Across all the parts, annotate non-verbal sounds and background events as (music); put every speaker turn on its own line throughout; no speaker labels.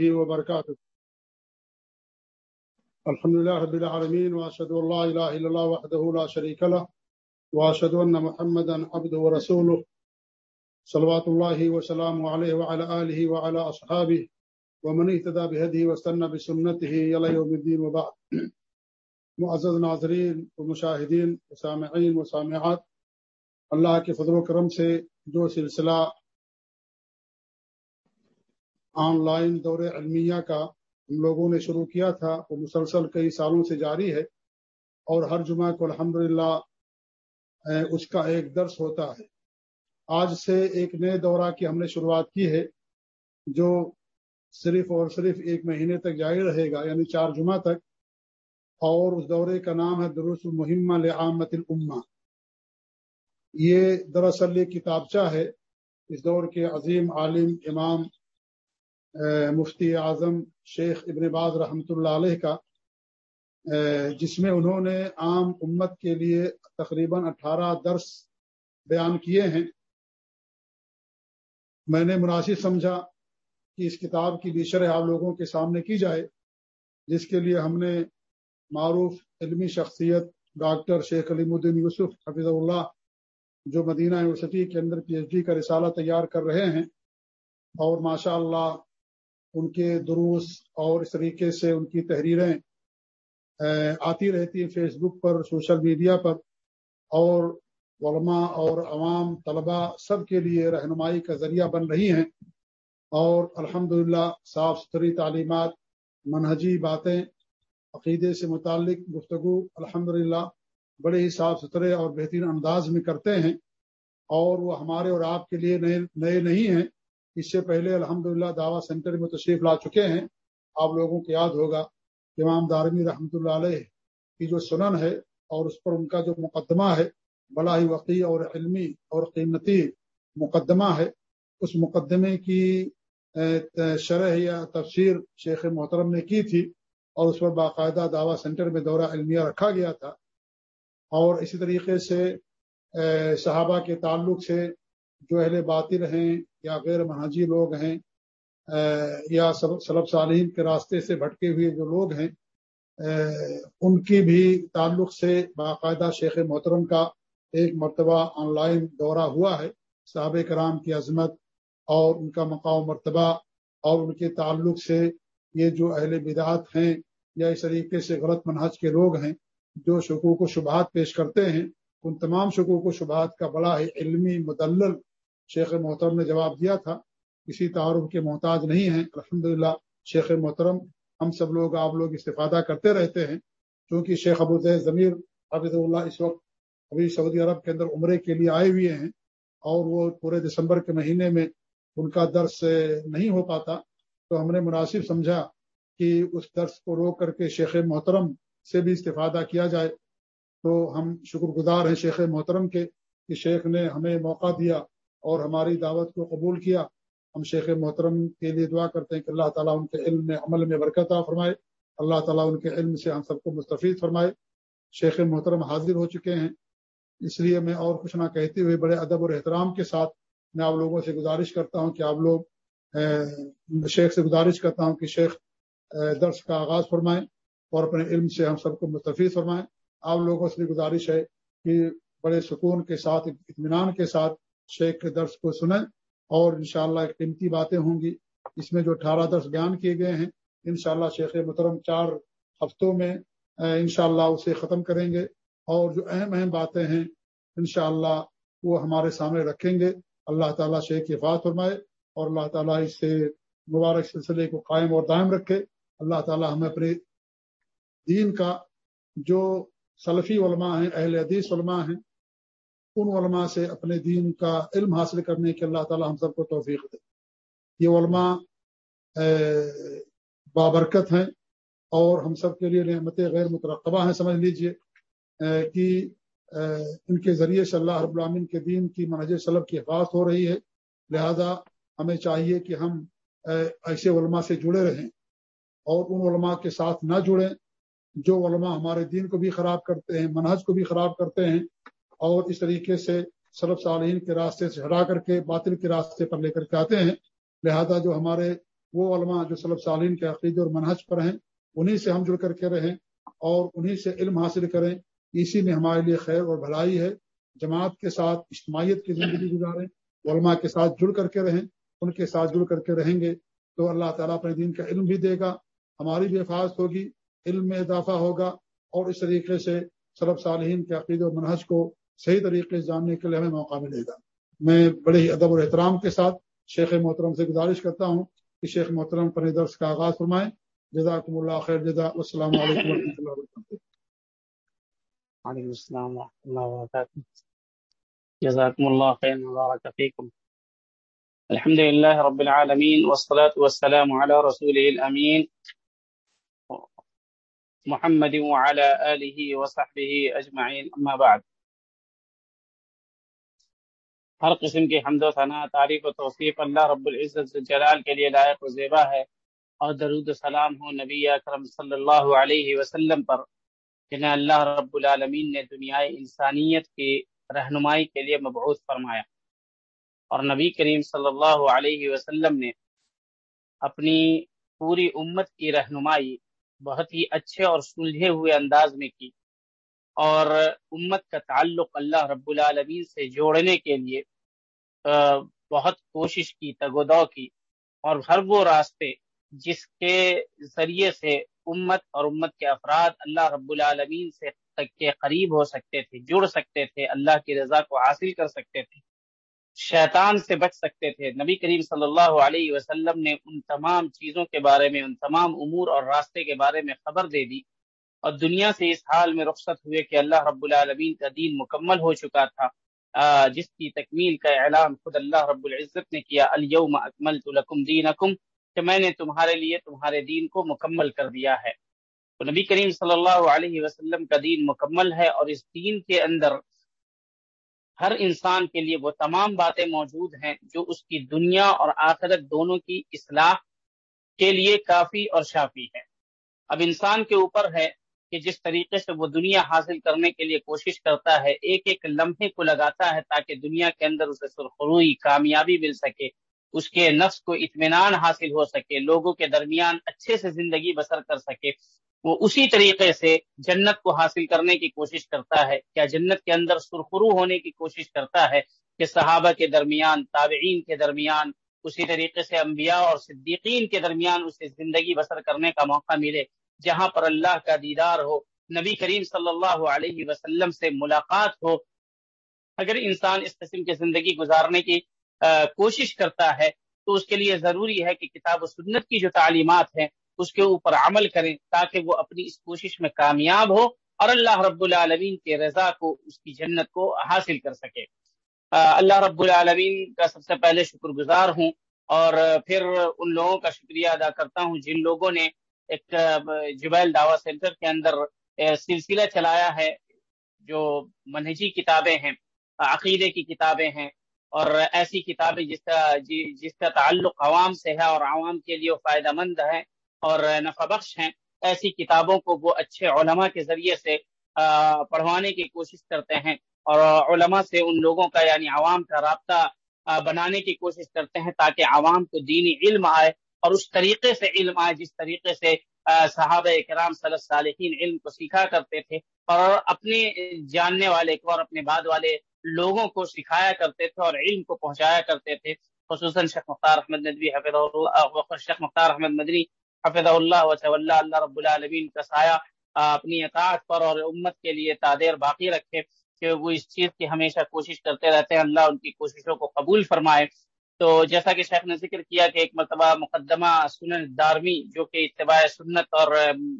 وبركاته الحمد لله رب العالمين وأشهد أن لا إله إلا الله وحده لا شريك له وأشهد أن محمدا عبده ورسوله صلوات الله وسلامه عليه وعلى آله وعلى أصحابه ومن اهتدى بهديه واستنى بسنته إلى يوم الدين وبعد معزز ناظرین و مشاہدین و سامعین و سامعات، اللہ کے فضل و کرم سے جو سلسلہ آن لائن دور علمیہ کا ہم لوگوں نے شروع کیا تھا، وہ مسلسل کئی سالوں سے جاری ہے اور ہر جمعہ کو الحمد اس کا ایک درس ہوتا ہے۔ آج سے ایک نئے دورہ کی ہم نے شروعات کی ہے، جو صرف اور صرف ایک مہینے تک جاری رہے گا یعنی چار جمعہ تک۔ اور اس دورے کا نام ہے دروس المحمہ لعامت الامہ۔ یہ دراصل یہ کتابچہ ہے۔ اس دور کے عظیم عالم امام مفتی اعظم شیخ ابن باز رحمۃ اللہ علیہ کا جس میں انہوں نے عام امت کے لیے تقریباً اٹھارہ درس بیان کیے ہیں۔ میں نے مناسب سمجھا کہ اس کتاب کی بھی شرح آپ لوگوں کے سامنے کی جائے، جس کے لیے ہم نے معروف علمی شخصیت ڈاکٹر شیخ علیم الدین یوسف حفیظ اللہ، جو مدینہ یونیورسٹی کے اندر پی ایچ ڈی کا رسالہ تیار کر رہے ہیں۔ اور ماشاء اللہ ان کے دروس اور اس طریقے سے ان کی تحریریں آتی رہتی ہیں فیس بک پر، سوشل میڈیا پر، اور علماء اور عوام، طلباء سب کے لیے رہنمائی کا ذریعہ بن رہی ہیں۔ اور الحمد صاف ستھری تعلیمات، منہجی باتیں، عقیدے سے متعلق گفتگو الحمد بڑے ہی صاف ستھرے اور بہترین انداز میں کرتے ہیں۔ اور وہ ہمارے اور آپ کے لیے نئے نئے نہیں ہیں۔ اس سے پہلے الحمد للہ دعوی سینٹر میں تشریف لا چکے ہیں۔ آپ لوگوں کو یاد ہوگا امام دارمی رحمۃ اللہ علیہ کی جو سنن ہے اور اس پر ان کا جو مقدمہ ہے بڑا ہی وقی اور علمی اور قیمتی مقدمہ ہے، اس مقدمے کی شرح یا تفسیر شیخ محترم نے کی تھی اور اس پر باقاعدہ دعوی سینٹر میں دورہ علمیہ رکھا گیا تھا۔ اور اسی طریقے سے صحابہ کے تعلق سے جو اہل باطل ہیں یا غیر منہجی لوگ ہیں یا سلب صالحین کے راستے سے بھٹکے ہوئے جو لوگ ہیں ان کی بھی تعلق سے باقاعدہ شیخ محترم کا ایک مرتبہ آن لائن دورہ ہوا ہے۔ صحابہ کرام کی عظمت اور ان کا مقام مرتبہ اور ان کے تعلق سے یہ جو اہل بدعات ہیں یا اس طریقے سے غلط منہج کے لوگ ہیں جو شکوک و شبہات پیش کرتے ہیں، ان تمام شکوک و شبہات کا بڑا ہی علمی مدلل شیخ محترم نے جواب دیا تھا کسی تعارف کے محتاج نہیں ہیں۔ الحمد شیخ محترم، ہم سب لوگ، آپ لوگ استفادہ کرتے رہتے ہیں۔ کیونکہ شیخ ابو زید ضمیر حفظ اللہ اس وقت ابھی سعودی عرب کے اندر عمرے کے لیے آئے ہوئے ہیں اور وہ پورے دسمبر کے مہینے میں ان کا درس نہیں ہو پاتا، تو ہم نے مناسب سمجھا کہ اس درس کو روک کر کے شیخ محترم سے بھی استفادہ کیا جائے۔ تو ہم شکر گزار ہیں شیخ محترم کے کہ شیخ نے ہمیں موقع دیا اور ہماری دعوت کو قبول کیا۔ ہم شیخ محترم کے لیے دعا کرتے ہیں کہ اللہ تعالیٰ ان کے علم میں عمل میں برکت فرمائے۔ اللہ تعالیٰ ان کے علم سے ہم سب کو مستفید فرمائے۔ شیخ محترم حاضر ہو چکے ہیں۔ اس لیے میں اور کچھ نہ کہتے ہوئے بڑے ادب اور احترام کے ساتھ میں آپ لوگوں سے گزارش کرتا ہوں کہ آپ لوگ شیخ سے گزارش کرتا ہوں کہ شیخ درس کا آغاز فرمائیں اور اپنے علم سے ہم سب کو مستفید فرمائیں۔ آپ لوگوں سے گزارش ہے کہ بڑے سکون کے ساتھ، اطمینان کے ساتھ شیخ کے درس کو سنیں اور انشاءاللہ ایک قیمتی باتیں ہوں گی۔ اس میں جو اٹھارہ درس بیان کیے گئے ہیں، انشاءاللہ شیخ محترم چار ہفتوں میں انشاءاللہ اسے ختم کریں گے۔ اور جو اہم اہم باتیں ہیں، انشاءاللہ وہ ہمارے سامنے رکھیں گے۔ اللہ تعالیٰ شیخ کی فات فرمائے اور اللہ تعالیٰ اس سے مبارک سلسلے کو قائم اور دائم رکھے۔ اللہ تعالیٰ ہمیں اپنے دین کا جو سلفی علماء ہیں، اہل حدیث علماء ہیں ان علماء سے اپنے دین کا علم حاصل کرنے کے اللہ تعالی ہم سب کو توفیق دے۔ یہ علماء بابرکت ہیں اور ہم سب کے لیے نعمت غیر مترقبہ ہیں۔ سمجھ لیجیے کہ ان کے ذریعے سے اللہ رب العامن کے دین کی منہج سلب کی حفاظت ہو رہی ہے۔ لہذا ہمیں چاہیے کہ ہم ایسے علماء سے جڑے رہیں اور ان علماء کے ساتھ نہ جڑیں جو علماء ہمارے دین کو بھی خراب کرتے ہیں، منہج کو بھی خراب کرتے ہیں۔ اور اس طریقے سے سلب صالحین کے راستے سے ہٹا کر کے باطل کے راستے پر لے کر کے آتے ہیں۔ لہذا جو ہمارے وہ علماء جو صلب سالین کے عقید اور منحج پر ہیں، انہی سے ہم جڑ کر کے رہیں اور انہی سے علم حاصل کریں۔ اسی میں ہمارے لیے خیر اور بھلائی ہے۔ جماعت کے ساتھ اجتماعیت کی زندگی گزاریں، علماء کے ساتھ جڑ کر کے رہیں، ان کے ساتھ جڑ کر کے رہیں گے تو اللہ تعالیٰ اپنے دین کا علم بھی دے گا، ہماری بھی حفاظت ہوگی، علم میں اضافہ ہوگا اور اس طریقے سے صلب صالحین کے عقید و منحج کو صحیح طریقے سے جاننے کے لیے ہمیں موقع ملے گا۔ میں بڑے ہی ادب اور احترام کے ساتھ شیخ محترم سے گزارش کرتا ہوں کہ شیخ محترم پر درس کا آغاز فرمائیں۔ جزاکم اللہ خیر جزا۔ السلام علیکم و رحمۃ اللہ وبرکاتہ۔
وعليكم السلام ورحمة الله وبركاته جزاكم الله خيرا وبارك فيكم الحمد لله رب العالمين والصلاة والسلام على رسوله الأمين محمد وعلى آله وصحبه أجمعين أما بعد۔ ہر قسم کی حمد و ثناء تعریف و توفیق، اللہ رب العزت جلال کے لیے لائق و زیبا ہے اور درود و سلام ہو نبی اکرم صلی اللہ علیہ وسلم پر۔ جنہیں اللہ رب العالمین نے دنیا انسانیت کی رہنمائی کے لیے مبعوث فرمایا۔ اور نبی کریم صلی اللہ علیہ وسلم نے اپنی پوری امت کی رہنمائی بہت ہی اچھے اور سلجھے ہوئے انداز میں کی اور امت کا تعلق اللہ رب العالمین سے جوڑنے کے لیے بہت کوشش کی تگودو کی، اور ہر وہ راستے جس کے ذریعے سے امت اور امت کے افراد اللہ رب العالمین سے تک کے قریب ہو سکتے تھے، جڑ سکتے تھے، اللہ کی رضا کو حاصل کر سکتے تھے، شیطان سے بچ سکتے تھے۔ نبی کریم صلی اللہ علیہ وسلم نے ان تمام چیزوں کے بارے میں، ان تمام امور اور راستے کے بارے میں خبر دے دی۔ اور دنیا سے اس حال میں رخصت ہوئے کہ اللہ رب العالمین کا دین مکمل ہو چکا تھا۔ جس کی تکمیل کا اعلان خود اللہ رب العزت نے کیا الیوم اکملت لکم دینکم کہ میں نے تمہارے لیے تمہارے دین کو مکمل کر دیا ہے۔ تو نبی کریم صلی اللہ علیہ وسلم کا دین مکمل ہے اور اس دین کے اندر ہر انسان کے لیے وہ تمام باتیں موجود ہیں جو اس کی دنیا اور آخرت دونوں کی اصلاح کے لیے کافی اور شافی ہے اب انسان کے اوپر ہے کہ جس طریقے سے وہ دنیا حاصل کرنے کے لیے کوشش کرتا ہے، ایک ایک لمحے کو لگاتا ہے تاکہ دنیا کے اندر اسے سرخروئی، کامیابی مل سکے، اس کے نفس کو اطمینان حاصل ہو سکے، لوگوں کے درمیان اچھے سے زندگی بسر کر سکے۔ وہ اسی طریقے سے جنت کو حاصل کرنے کی کوشش کرتا ہے۔ کیا جنت کے اندر سرخرو ہونے کی کوشش کرتا ہے؟ کہ صحابہ کے درمیان، تابعین کے درمیان، اسی طریقے سے انبیاء اور صدیقین کے درمیان اسے زندگی بسر کرنے کا موقع ملے۔ جہاں پر اللہ کا دیدار ہو، نبی کریم صلی اللہ علیہ وسلم سے ملاقات ہو، اگر انسان اس قسم کی زندگی گزارنے کی کوشش کرتا ہے، تو اس کے لیے ضروری ہے کہ کتاب و سنت کی جو تعلیمات ہیں، اس کے اوپر عمل کریں تاکہ وہ اپنی اس کوشش میں کامیاب ہو اور اللہ رب العالمین کے رضا کو، اس کی جنت کو حاصل کر سکے۔ اللہ رب العالمین کا سب سے پہلے شکر گزار ہوں اور پھر ان لوگوں کا شکریہ ادا کرتا ہوں جن لوگوں نے ایک جبیل دعوی سینٹر کے اندر سلسلہ چلایا ہے، جو منہجی کتابیں ہیں، عقیدے کی کتابیں ہیں، اور ایسی کتابیں جس کا جی، جس کا تعلق عوام سے ہے اور عوام کے لیے فائدہ مند ہے اور نفع بخش ہیں، ایسی کتابوں کو وہ اچھے علماء کے ذریعے سے پڑھوانے کی کوشش کرتے ہیں اور علماء سے ان لوگوں کا یعنی عوام کا رابطہ بنانے کی کوشش کرتے ہیں تاکہ عوام کو دینی علم آئے اور اس طریقے سے علم آئے، جس طریقے سے صحابہ کرام صلی صالحین علم کو سیکھا کرتے تھے اور اپنے جاننے والے کو اور اپنے بعد والے لوگوں کو سکھایا کرتے تھے اور علم کو پہنچایا کرتے تھے، خصوصاً شیخ مختار احمد ندوی حفظ اللہ شیخ مختار احمد مدنی حفظ اللہ وص اللہ رب العالمین کا سایہ اپنی اطاعت پر اور امت کے لیے تعدیر باقی رکھے کہ وہ اس چیز کی ہمیشہ کوشش کرتے رہتے ہیں، اللہ ان کی کوششوں کو قبول فرمائے تو جیسا کہ شیخ نے ذکر کیا کہ ایک مرتبہ مقدمہ سنن دارمی جو کہ اتباع سنت اور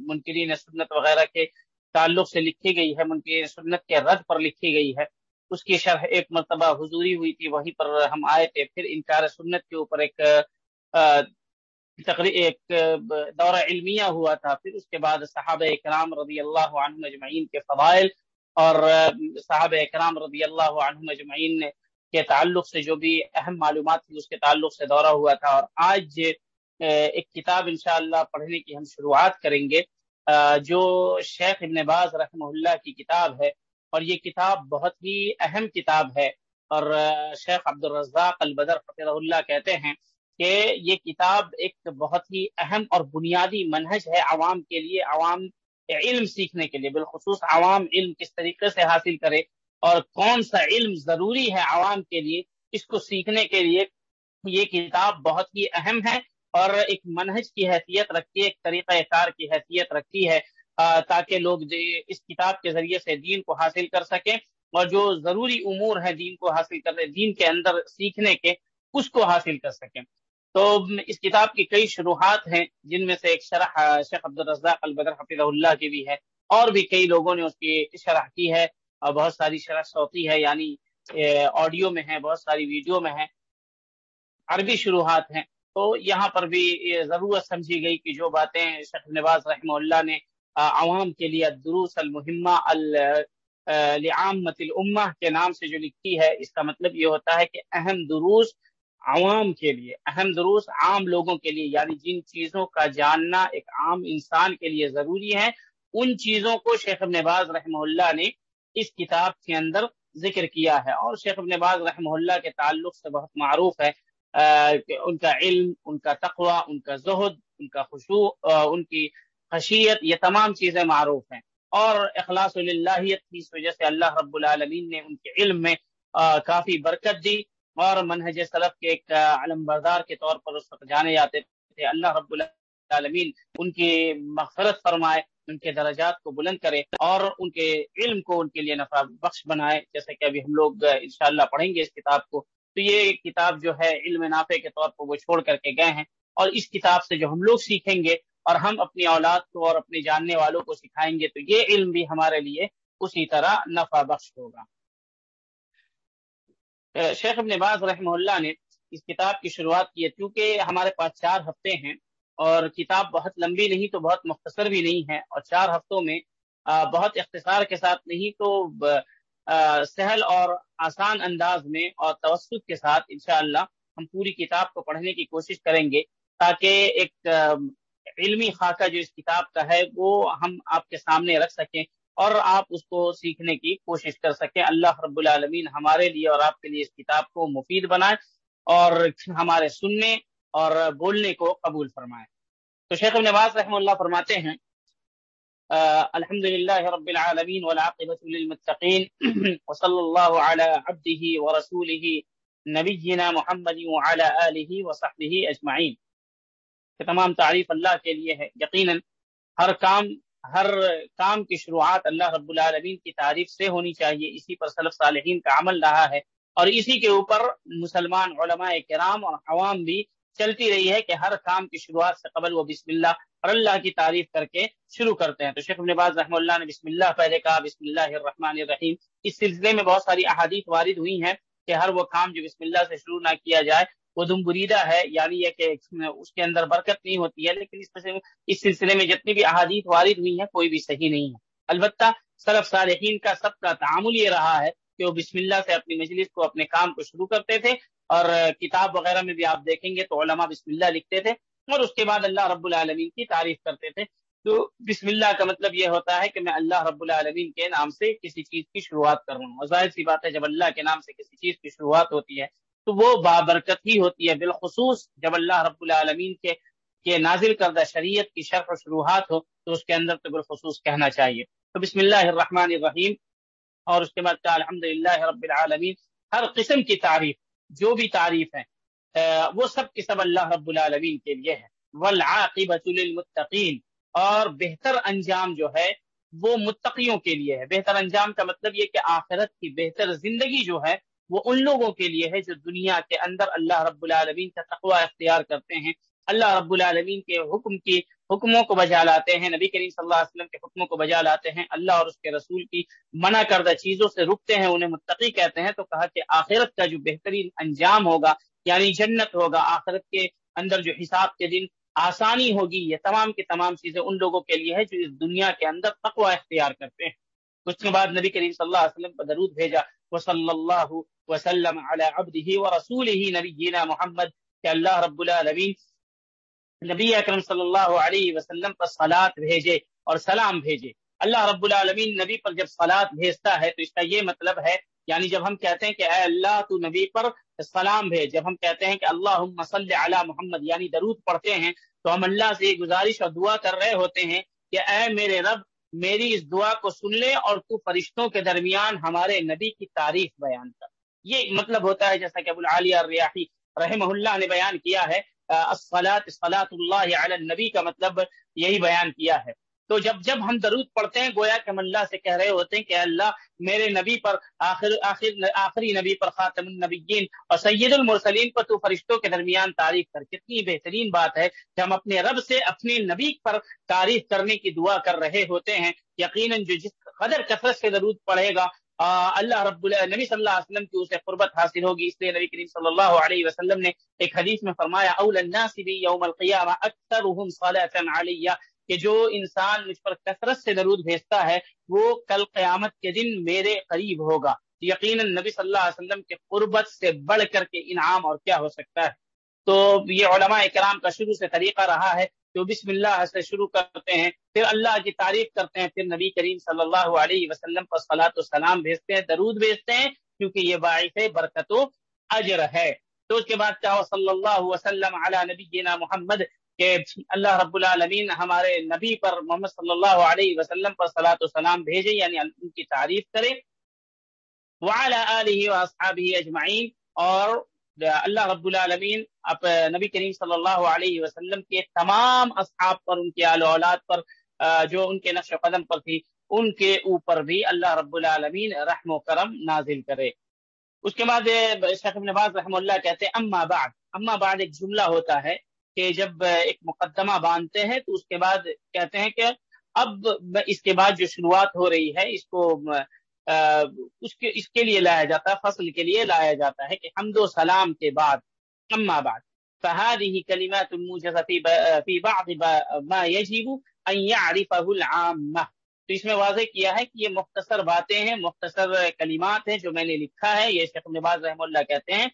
منکرین سنت وغیرہ کے تعلق سے لکھی گئی ہے، منکرین سنت کے رد پر لکھی گئی ہے۔ اس کی شرح ایک مرتبہ حضوری ہوئی تھی، وہیں پر ہم آئے تھے۔ پھر انکار سنت کے اوپر ایک تقریب ایک دورہ علمیہ ہوا تھا۔ پھر اس کے بعد صحابہ اکرام رضی اللہ عنہ مجمعین کے فضائل اور صحابہ اکرام رضی اللہ عنہ مجمعین کے تعلق سے جو بھی اہم معلومات تھی اس کے تعلق سے دورہ ہوا تھا۔ اور آج ایک کتاب انشاءاللہ پڑھنے کی ہم شروعات کریں گے۔ جو شیخ ابن باز رحمہ اللہ کی کتاب ہے۔ اور یہ کتاب بہت ہی اہم کتاب ہے۔ اور شیخ عبد الرزاق البدر فطر اللہ کہتے ہیں کہ یہ کتاب ایک بہت ہی اہم اور بنیادی منہج ہے عوام کے لیے، عوام علم سیکھنے کے لیے۔ بالخصوص عوام علم کس طریقے سے حاصل کرے اور کون سا علم ضروری ہے عوام کے لیے، اس کو سیکھنے کے لیے، یہ کتاب بہت ہی اہم ہے اور ایک منہج کی حیثیت رکھتی ہے، ایک طریقہ کار کی حیثیت رکھتی ہے تاکہ لوگ اس کتاب کے ذریعے سے دین کو حاصل کر سکیں اور جو ضروری امور ہے دین کو حاصل کرنے، دین کے اندر سیکھنے کے، اس کو حاصل کر سکیں۔ تو اس کتاب کی کئی شروحات ہیں، جن میں سے ایک شرح، شیخ عبد الرزاق البدر حفیظ اللہ کی بھی ہے اور بھی کئی لوگوں نے اس کی شرح کی ہے۔ اور بہت ساری شرح صوتی ہے یعنی آڈیو میں ہے بہت ساری ویڈیو میں ہے عربی شروحات ہیں۔ تو یہاں پر بھی ضرورت سمجھی گئی کہ جو باتیں شیخ نواز رحمہ اللہ نے عوام کے لیے دروس المحمہ العامت الامہ کے نام سے جو لکھی ہے، اس کا مطلب یہ ہوتا ہے کہ اہم دروس عوام کے لیے، اہم دروس عام لوگوں کے لیے یعنی جن چیزوں کا جاننا ایک عام انسان کے لیے ضروری ہے، ان چیزوں کو شیخ ابن باز رحمہ اللہ نے اس کتاب کے اندر ذکر کیا ہے۔ اور شیخ ابن باز رحمہ اللہ کے تعلق سے بہت معروف ہے کہ ان کا علم، ان کا تقوی، ان کا زہد، ان کا خوشو ان کی خشیت، یہ تمام چیزیں معروف ہیں۔ اور اخلاص اللہیت کی اس وجہ سے اللہ رب العالمین نے ان کے علم میں کافی برکت دی۔ اور منہج سلف کے ایک علم بردار کے طور پر اس وقت جانے جاتے تھے۔ اللہ رب العالمین ان کی مغفرت فرمائے۔ ان کے درجات کو بلند کرے اور ان کے علم کو ان کے لیے نفع بخش بنائے جیسے کہ ابھی ہم لوگ، انشاءاللہ پڑھیں گے اس کتاب کو۔ تو یہ کتاب جو ہے علم نافع کے طور پر وہ چھوڑ کر کے گئے ہیں۔ اور اس کتاب سے جو ہم لوگ سیکھیں گے اور ہم اپنی اولاد کو اور اپنے جاننے والوں کو سکھائیں گے، تو یہ علم بھی ہمارے لیے اسی طرح نفع بخش ہوگا۔ شیخ ابن باز رحمہ اللہ نے اس کتاب کی شروعات کی ہے۔ کیونکہ ہمارے پاس چار ہفتے ہیں اور کتاب بہت لمبی نہیں تو بہت مختصر بھی نہیں ہے اور چار ہفتوں میں بہت اختصار کے ساتھ نہیں تو سہل اور آسان انداز میں اور توسط کے ساتھ انشاءاللہ ہم پوری کتاب کو پڑھنے کی کوشش کریں گے تاکہ ایک علمی خاکہ جو اس کتاب کا ہے وہ ہم آپ کے سامنے رکھ سکیں اور آپ اس کو سیکھنے کی کوشش کر سکیں۔ اللہ رب العالمین ہمارے لیے اور آپ کے لیے اس کتاب کو مفید بنائے اور ہمارے سننے اور بولنے کو قبول فرمائے۔ تو شیخ نواز رحم اللہ فرماتے ہیں الحمد للہ رب العالمین والعاقبۃ للمتقین وصلی اللہ علی عبدہ ورسولہ نبینا محمد وعلى آلہ وصحبہ اجمعین۔ کہ تمام تعریف اللہ کے لیے ہے۔ یقیناً ہر کام ہر کام کی شروعات اللہ رب العالمین کی تعریف سے ہونی چاہیے۔ اسی پر صلف صالحین کا عمل رہا ہے۔ اور اسی کے اوپر مسلمان علماء کرام اور عوام بھی چلتی رہی ہے کہ ہر کام کی شروعات سے قبل وہ بسم اللہ اور اللہ کی تعریف کر کے شروع کرتے ہیں۔ تو شیخ نباز رحمہ اللہ نے بسم اللہ پہلے کہا، بسم اللہ الرحمن الرحیم۔ اس سلسلے میں بہت ساری احادیث وارد ہوئی ہیں کہ ہر وہ کام جو بسم اللہ سے شروع نہ کیا جائے، وہ دم بریدہ ہے یعنی یہ کہ اس کے اندر برکت نہیں ہوتی ہے، لیکن اس اس سلسلے میں جتنی بھی احادیث وارد ہوئی ہیں، کوئی بھی صحیح نہیں ہے۔ البتہ صرف صالحین کا سب کا تعامل یہ رہا ہے کہ وہ بسم اللہ سے اپنی مجلس کو، اپنے کام کو شروع کرتے تھے۔ اور کتاب وغیرہ میں بھی آپ دیکھیں گے تو علماء بسم اللہ لکھتے تھے اور اس کے بعد اللہ رب العالمین کی تعریف کرتے تھے۔ تو بسم اللہ کا مطلب یہ ہوتا ہے کہ میں اللہ رب العالمین کے نام سے کسی چیز کی شروعات کر رہا ہوں۔ ظاہر سی بات ہے، جب اللہ کے نام سے کسی چیز کی شروعات ہوتی ہے تو وہ بابرکت ہی ہوتی ہے۔ بالخصوص جب اللہ رب العالمین کے کے نازل کردہ شریعت کی شرح و شروحات ہو تو اس کے اندر تو بالخصوص کہنا چاہیے۔ تو بسم اللہ الرحمن الرحیم اور اس کے بعد الحمد للہ رب العالمین۔ ہر قسم کی تعریف جو بھی تعریف ہے وہ سب کی سب اللہ رب العالمین کے لیے ہے والعاقبۃ للمتقین اور بہتر انجام جو ہے، وہ متقیوں کے لیے ہے۔ بہتر انجام کا مطلب یہ کہ آخرت کی بہتر زندگی جو ہے، وہ ان لوگوں کے لیے ہے جو دنیا کے اندر اللہ رب العالمین کا تقوی اختیار کرتے ہیں۔ اللہ رب العالمین کے حکم کی حکموں کو بجا لاتے ہیں، نبی کریم صلی اللہ علیہ وسلم کے حکموں کو بجا لاتے ہیں، اللہ اور اس کے رسول کی منع کردہ چیزوں سے رکتے ہیں، انہیں متقی کہتے ہیں، تو کہا کہ آخرت کا جو بہترین انجام ہوگا یعنی جنت ہوگا، آخرت کے اندر جو حساب کے دن آسانی ہوگی، یہ تمام کی تمام چیزیں ان لوگوں کے لیے ہے جو اس دنیا کے اندر تقوی اختیار کرتے ہیں۔ اس کے بعد نبی کریم صلی اللہ علیہ وسلم کو درود بھیجا وہ صلی اللہ وسلم علی عبده ورسوله نبینا محمد، کہ اللہ رب العالمین نبی اکرم صلی اللہ علیہ وسلم پر صلات بھیجے اور سلام بھیجے۔ اللہ رب العالمین نبی پر جب صلات بھیجتا ہے تو اس کا یہ مطلب ہے یعنی جب ہم کہتے ہیں کہ اے اللہ تو نبی پر سلام بھیج، جب ہم کہتے ہیں کہ اللہ صلی علی محمد یعنی درود پڑھتے ہیں، تو ہم اللہ سے یہ گزارش اور دعا کر رہے ہوتے ہیں کہ اے میرے رب، میری اس دعا کو سن لے اور تو فرشتوں کے درمیان ہمارے نبی کی تعریف بیان کر۔ یہ مطلب ہوتا ہے جیسا کہ ابو العالیہ الریاحی رحمہ اللہ نے بیان کیا ہے الصلاۃ اللہ علی النبی کا مطلب یہی بیان کیا ہے۔ تو جب جب ہم درود پڑھتے ہیں، گویا کہ ہم اللہ سے کہہ رہے ہوتے ہیں کہ اللہ میرے نبی پر آخر آخر، آخری نبی پر خاتم النبیین اور سید المرسلین پر تو فرشتوں کے درمیان تعریف کر۔ کتنی بہترین بات ہے کہ ہم اپنے رب سے اپنے نبی پر تعریف کرنے کی دعا کر رہے ہوتے ہیں۔ یقیناً جو جس قدر کثرت سے درود پڑھے گا اللہ رب نبی صلی اللہ علیہ وسلم کی اسے قربت حاصل ہوگی۔ اس لیے نبی کریم صلی اللہ علیہ وسلم نے ایک حدیث میں فرمایا، اول الناس بی یوم القیامہ اکثرهم علیہ، کہ جو انسان مجھ پر کثرت سے درود بھیجتا ہے، وہ کل قیامت کے دن میرے قریب ہوگا۔ یقیناً نبی صلی اللہ علیہ وسلم کے قربت سے بڑھ کر کے انعام اور کیا ہو سکتا ہے؟ تو یہ علماء کرام کا شروع سے طریقہ رہا ہے جو بسم اللہ سے شروع کرتے ہیں، پھر اللہ کی تعریف کرتے ہیں، پھر نبی کریم صلی اللہ علیہ وسلم پر صلاۃ و سلام بھیجتے ہیں، درود بھیجتے ہیں، کیونکہ یہ باعث برکت و اجر ہے۔ تو اس کے بعد چاہو صلی اللہ وسلم علی نبی محمد، کہ اللہ رب العالمین ہمارے نبی پر محمد صلی اللہ علیہ وسلم پر صلاۃ و سلام بھیجے یعنی ان کی تعریف کرے اجمعین، اور اللہ رب العالمین اب نبی کریم صلی اللہ علیہ وسلم کے تمام اصحاب پر، ان کے آل اولاد پر جو ان کے نقش و قدم پر تھی، ان کے اوپر بھی اللہ رب العالمین رحم و کرم نازل کرے۔ اس کے بعد شیخ ابن باز رحم اللہ کہتے ہیں، اما بعد۔ اما بعد ایک جملہ ہوتا ہے کہ جب ایک مقدمہ باندھتے ہیں تو اس کے بعد کہتے ہیں کہ اب اس کے بعد جو شروعات ہو رہی ہے، اس کو اس کے اس کے لیے لایا جاتا ہے، فصل کے لیے لایا جاتا ہے کہ حمد و سلام کے بعد۔ اما بعد. فهذه كلمات موجزه في بعض ما يجب ان يعرفه العامه تو اس میں واضح کیا ہے کہ یہ مختصر باتیں ہیں، مختصر کلمات ہیں جو میں نے لکھا ہے۔ یہ شیخ نواز رحم اللہ کہتے ہیں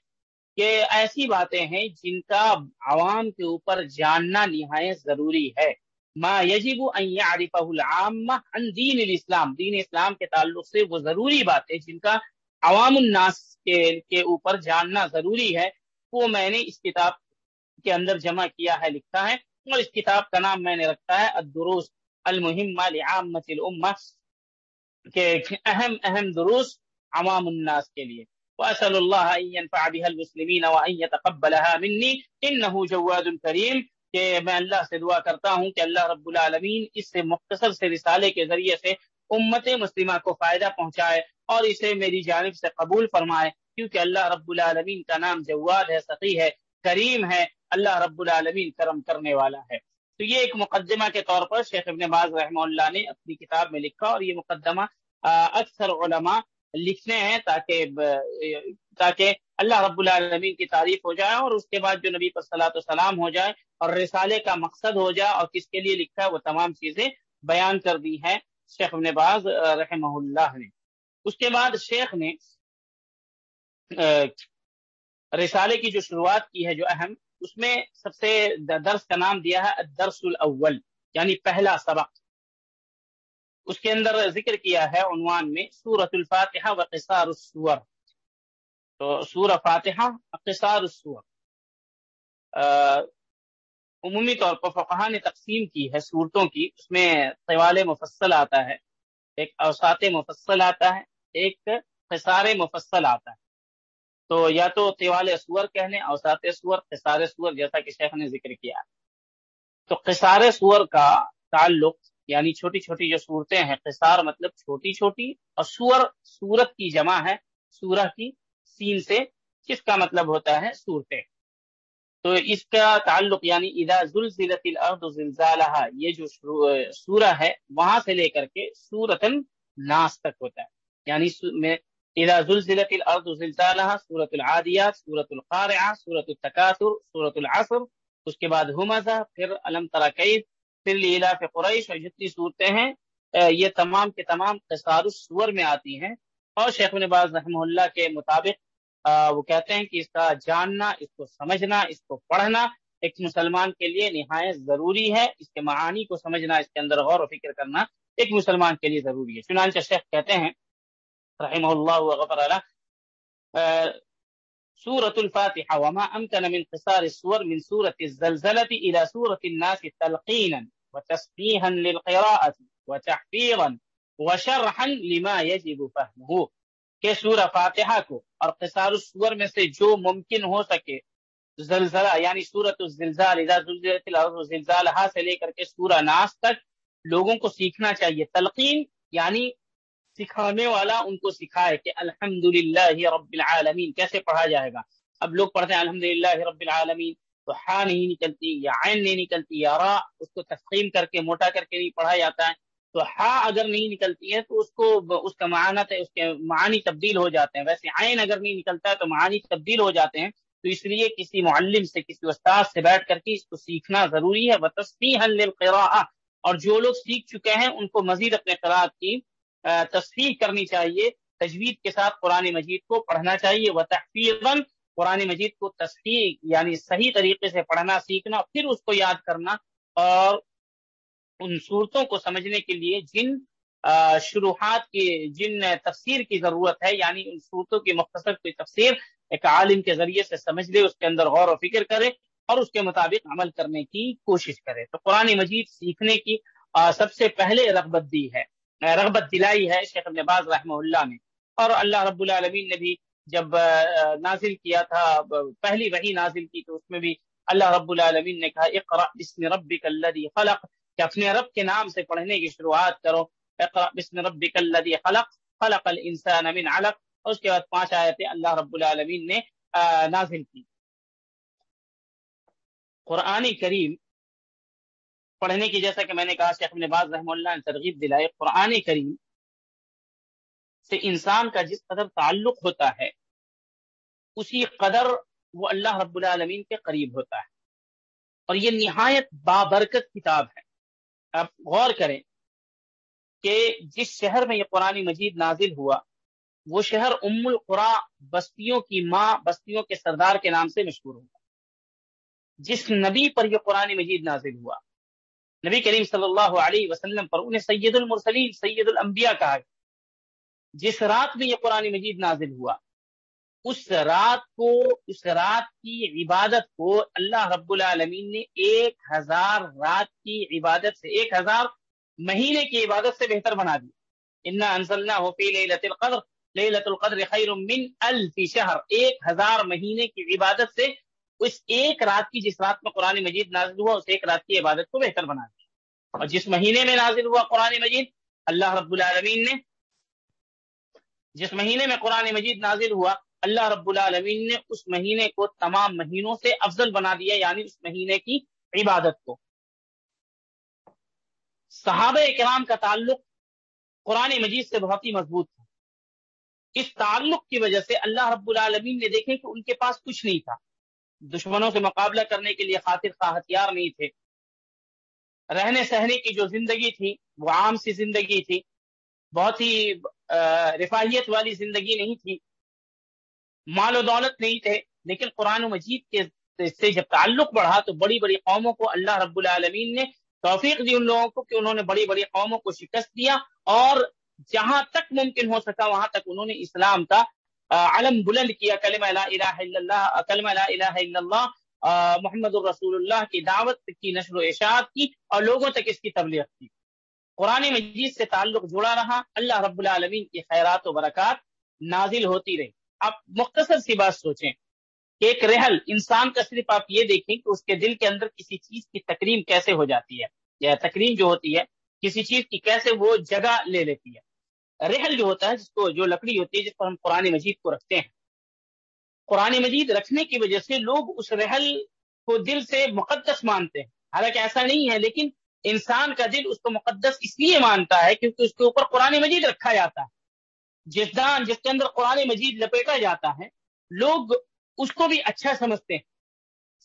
کہ ایسی باتیں ہیں جن کا عوام کے اوپر جاننا نہایت ضروری ہے۔ ما یجب ان يعرفه العامہ عن دین الاسلام۔ دین اسلام کے تعلق سے وہ ضروری باتیں جن کا عوام الناس کے کے اوپر جاننا ضروری ہے۔ وہ میں نے اس کتاب کے اندر جمع کیا ہے، لکھا ہے، اور اس کتاب کا نام میں نے رکھا ہے، الدروس المہمہ لعامت الامہ، کہ اہم اہم دروس عوام الناس کے لیے۔ وأسأل الله أن ينفع بها المسلمين وأن يتقبلها مني إنه جواد كريم کہ میں اللہ سے دعا کرتا ہوں کہ اللہ رب العالمین اس سے مختصر سے رسالے کے ذریعے سے امت مسلمہ کو فائدہ پہنچائے اور اسے میری جانب سے قبول فرمائے۔ کیونکہ اللہ رب العالمین کا نام جواد ہے، سقی ہے، کریم ہے، اللہ رب العالمین کرم کرنے والا ہے۔ تو یہ ایک مقدمہ کے طور پر شیخ ابن باز رحمہ اللہ نے اپنی کتاب میں لکھا اور یہ مقدمہ اکثر علماء لکھنے ہیں تاکہ تاکہ اللہ رب العالمین کی تعریف ہو جائے اور اس کے بعد جو نبی پر صلاح و سلام ہو جائے اور رسالے کا مقصد ہو جائے اور کس کے لیے لکھا ہے، وہ تمام چیزیں بیان کر دی ہیں شیخ ابن باز رحمہ اللہ نے۔ اس کے بعد شیخ نے رسالے کی جو شروعات کی ہے جو اہم، اس میں سب سے درس کا نام دیا ہے درس الاول یعنی پہلا سبق۔ اس کے اندر ذکر کیا ہے عنوان میں سورت الفاتحہ و قصار السور۔ تو سورہ فاتحہ قصار السور۔ عمومی طور پر فقہ نے تقسیم کی ہے صورتوں کی۔ اس میں طوال مفصل آتا ہے، ایک اوسات مفصل آتا ہے، ایک قصار مفصل آتا ہے۔ تو یا تو طوال سور کہنے اوسات سور قصار سور جیسا کہ شیخ نے ذکر کیا۔ تو قصار سور کا تعلق یعنی چھوٹی چھوٹی جو صورتیں ہیں، قصار مطلب چھوٹی چھوٹی اور سور، سورت کی جمع ہے، سورہ کی سین سے کس کا مطلب ہوتا ہے؟ صورتیں۔ تو اس کا تعلق یعنی اذا زلزلت الارض زلزالها یہ جو سورہ ہے، وہاں سے لے کر کے سورتن ناس تک ہوتا ہے۔ یعنی اذا زلزلت الارض زلزالها سورۃ العادیات سورۃ القارعہ سورۃ التکاثر سورۃ العصر، اس کے بعد ہمزہ، پھر علم ترا کیف، پھر قریش، اور جتنی صورتیں ہیں یہ تمام کے تمام قصار السور میں آتی ہیں۔ اور شیخ نباز رحمہ اللہ کے مطابق وہ کہتے ہیں کہ اس کا جاننا، اس کو سمجھنا، اس کو پڑھنا ایک مسلمان کے لیے نہایت ضروری ہے۔ اس کے معانی کو سمجھنا، اس کے اندر غور و فکر کرنا ایک مسلمان کے لیے ضروری ہے۔ چنانچہ شیخ کہتے ہیں رحمه الله وغفر له. سورة الفاتحة، وما أمكن من قصار السور من سورة الزلزلة إلى سورة الناس تلقينا وتسبيها للقراءة وتحفيظا وشرحا لما يجب فهمه. کہ سورہ فاتحہ کو اور قصار السور میں سے جو ممکن ہو سکے، زلزلہ یعنی سورت الزلزال، اذا زلزلت الارض زلزالها سے لے کر کے سورہ ناس تک، لوگوں کو سیکھنا چاہیے. تلقین یعنی سکھانے والا ان کو سکھائے کہ الحمد رب العالمین، کیسے پڑھا جائے گا؟ اب لوگ پڑھتے ہیں الحمد رب العالمین، تو ہا نہیں نکلتی، یا عین نہیں نکلتی، یا را، اس کو تسخیم کر کے، موٹا کر کے نہیں پڑھا جاتا ہے۔ تو ہا اگر نہیں نکلتی ہے، تو اس کو اس کا معنی اس کے معنی تبدیل ہو جاتے ہیں۔ ویسے عین اگر نہیں نکلتا ہے، تو معنی تبدیل ہو جاتے ہیں۔ تو اس لیے کسی معلم سے، کسی استاد سے بیٹھ کر کے اس کو سیکھنا ضروری ہے۔ وہ تصفیح اور جو لوگ سیکھ چکے ہیں، ان کو مزید اپنے قرآن کی تصفیح کرنی چاہیے، تجوید کے ساتھ قرآن مجید کو پڑھنا چاہیے وہ تحفیظ قرآن مجید کو تصحیح یعنی صحیح طریقے سے پڑھنا، سیکھنا، پھر اس کو یاد کرنا اور ان صورتوں کو سمجھنے کے لیے جن شروحات کی، جن تفسیر کی ضرورت ہے یعنی ان صورتوں کی مختصر کوئی تفسیر ایک عالم کے ذریعے سے سمجھ لے، اس کے اندر غور و فکر کرے اور اس کے مطابق عمل کرنے کی کوشش کرے۔ تو قرآن مجید سیکھنے کی سب سے پہلے رغبت دی ہے۔ رغبت دلائی ہے شیخ ابن باز رحمہ اللہ نے۔ اور اللہ رب العالمین نے بھی جب نازل کیا تھا پہلی وہی نازل کی تو اس میں بھی اللہ رب العالمین نے کہا اقرا بسم ربک الذی خلق۔ کہ اپنے رب کے نام سے پڑھنے کی شروعات کرو۔ اقرا بسم ربک الذی خلق۔ خلق الانسان من علق۔ اور اس کے بعد پانچ آیتیں اللہ رب العالمین نے نازل کی۔ قرآن کریم پڑھنے کی، جیسا کہ میں نے کہا، شیخ ابن باز رحمہ اللہ نے ترغیب دلائے قرآن کریم سے انسان کا جس قدر تعلق ہوتا ہے، اسی قدر وہ اللہ رب العالمین کے قریب ہوتا ہے۔ اور یہ نہایت بابرکت کتاب ہے۔ آپ غور کریں کہ جس شہر میں یہ قرآن مجید نازل ہوا، وہ شہر ام القرا بستیوں کی ماں، بستیوں کے سردار کے نام سے مشہور ہوا۔ جس نبی پر یہ قرآن مجید نازل ہوا نبی کریم صلی اللہ علیہ وسلم پر انہیں سید المرسلین، سید الانبیاء کہا گیا۔ جس رات میں یہ قرآن مجید نازل ہوا، اس رات کو، اس رات کی عبادت کو اللہ رب العالمین نے ایک ہزار رات کی عبادت سے، ایک ہزار مہینے کی عبادت سے بہتر بنا دی۔ انا انزلنا ہو فی لیلت القدر لیلت القدر خیر من الف شہر ایک ہزار مہینے کی عبادت سے اس ایک رات کی جس رات میں قرآن مجید نازل ہوا، اس ایک رات کی عبادت کو بہتر بنا دیا۔ اور جس مہینے میں نازل ہوا قرآن مجید، اللہ رب العالمین نے، جس مہینے میں قرآن مجید نازل ہوا، اللہ رب العالمین نے اس مہینے کو تمام مہینوں سے افضل بنا دیا یعنی اس مہینے کی عبادت کو۔ صحابہ کرام کا تعلق قرآن مجید سے بہت ہی مضبوط تھا۔ اس تعلق کی وجہ سے اللہ رب العالمین نے دیکھے کہ ان کے پاس کچھ نہیں تھا۔ دشمنوں سے مقابلہ کرنے کے لیے خاطر خواہ ہتھیار نہیں تھے۔ رہنے سہنے کی جو زندگی تھی، وہ عام سی زندگی تھی۔ بہت ہی رفاہیت والی زندگی نہیں تھی۔ مال و دولت نہیں تھے، لیکن قرآن و مجید کے سے جب تعلق بڑھا تو بڑی بڑی قوموں کو اللہ رب العالمین نے توفیق دی ان لوگوں کو کہ انہوں نے بڑی بڑی قوموں کو شکست دیا اور جہاں تک ممکن ہو سکا وہاں تک انہوں نے اسلام کا علم بلند کیا، کلمہ لا الہ الا اللہ، کلمہ لا الہ الا اللہ محمد الرسول اللہ کی دعوت کی نشر و اشاعت کی اور لوگوں تک اس کی تبلیغ کی۔ قرآن مجید سے تعلق جڑا رہا، اللہ رب العالمین کی خیرات و برکات نازل ہوتی رہی۔ اب مختصر سی بات سوچیں۔ کہ ایک رحل، انسان کا صرف آپ یہ دیکھیں کہ اس کے دل کے اندر کسی چیز کی تکریم کیسے ہو جاتی ہے۔ یا تکریم جو ہوتی ہے، کسی چیز کی کیسے وہ جگہ لے لیتی ہے۔ رحل جو ہوتا ہے، جس کو جو لکڑی ہوتی ہے، جس پر ہم قرآن مجید کو رکھتے ہیں۔ قرآن مجید رکھنے کی وجہ سے لوگ اس رحل کو دل سے مقدس مانتے ہیں۔ حالانکہ ایسا نہیں ہے، لیکن انسان کا دل اس کو مقدس اس لیے مانتا ہے کیونکہ اس کے اوپر قرآن مجید رکھا جاتا ہے۔ جس دان، جس کے اندر قرآن مجید لپیٹا جاتا ہے، لوگ اس کو بھی اچھا سمجھتے ہیں۔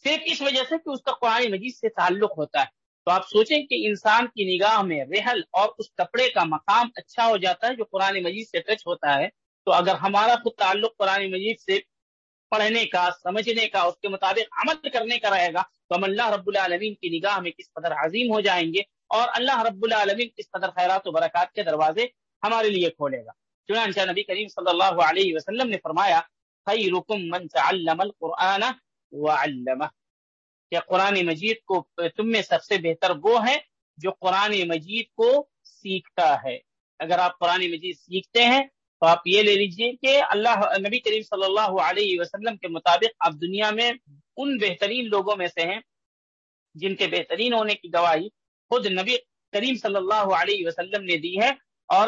صرف اس وجہ سے کہ اس کا قرآن مجید سے تعلق ہوتا ہے۔ تو آپ سوچیں کہ انسان کی نگاہ میں رحل اور اس کپڑے کا مقام اچھا ہو جاتا ہے جو قرآن مجید سے ٹچ ہوتا ہے، تو اگر ہمارا خود تعلق قرآن مجید سے پڑھنے کا، سمجھنے کا، اس کے مطابق عمل کرنے کا رہے گا، تو ہم اللہ رب العالمین کی نگاہ میں کس قدر عظیم ہو جائیں گے اور اللہ رب العالمین کس قدر خیرات و برکات کے دروازے ہمارے لیے کھولے گا۔ چنانچہ نبی کریم صلی اللہ علیہ وسلم نے فرمایا، خیرکم من تعلم القرآن وعلمہ کہ قرآن مجید کو تم میں سب سے بہتر وہ ہے جو قرآن مجید کو سیکھتا ہے۔ اگر آپ قرآن مجید سیکھتے ہیں تو آپ یہ لے لیجیے کہ اللہ، نبی کریم صلی اللہ علیہ وسلم کے مطابق آپ دنیا میں ان بہترین لوگوں میں سے ہیں جن کے بہترین ہونے کی گواہی خود نبی کریم صلی اللہ علیہ وسلم نے دی ہے۔ اور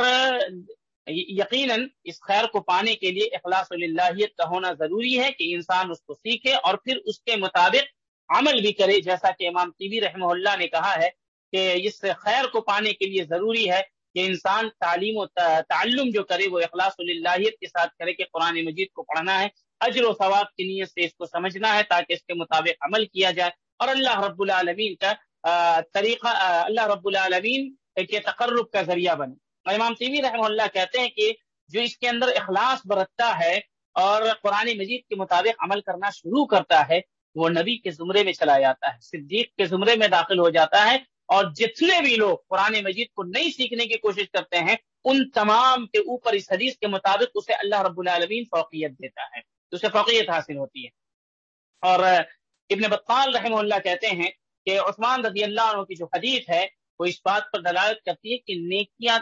یقیناً اس خیر کو پانے کے لیے اخلاص اللہیت کا ہونا ضروری ہے کہ انسان اس کو سیکھے اور پھر اس کے مطابق عمل بھی کرے، جیسا کہ امام طبی رحمہ اللہ نے کہا ہے کہ اس خیر کو پانے کے لیے ضروری ہے کہ انسان تعلیم و تعلم جو کرے، وہ اخلاص اللہیت کے ساتھ کرے کہ قرآن مجید کو پڑھنا ہے، اجر و ثواب کی نیت سے اس کو سمجھنا ہے تاکہ اس کے مطابق عمل کیا جائے۔ اور اللہ رب العالمین کا طریقہ اللہ رب العالمین کے تقرب کا ذریعہ بنے۔ امام طبی رحمہ اللہ کہتے ہیں کہ جو اس کے اندر اخلاص برتتا ہے اور قرآن مجید کے مطابق عمل کرنا شروع کرتا ہے وہ نبی کے زمرے میں چلا جاتا ہے، صدیق کے زمرے میں داخل ہو جاتا ہے اور جتنے بھی لوگ قرآن مجید کو نہیں سیکھنے کی کوشش کرتے ہیں، ان تمام کے اوپر اس حدیث کے مطابق اسے اللہ رب العالمین فوقیت دیتا ہے اسے فوقیت حاصل ہوتی ہے۔ اور ابن بطال رحمہ اللہ کہتے ہیں کہ عثمان رضی اللہ عنہ کی جو حدیث ہے، وہ اس بات پر دلالت کرتی ہے کہ نیکیاں،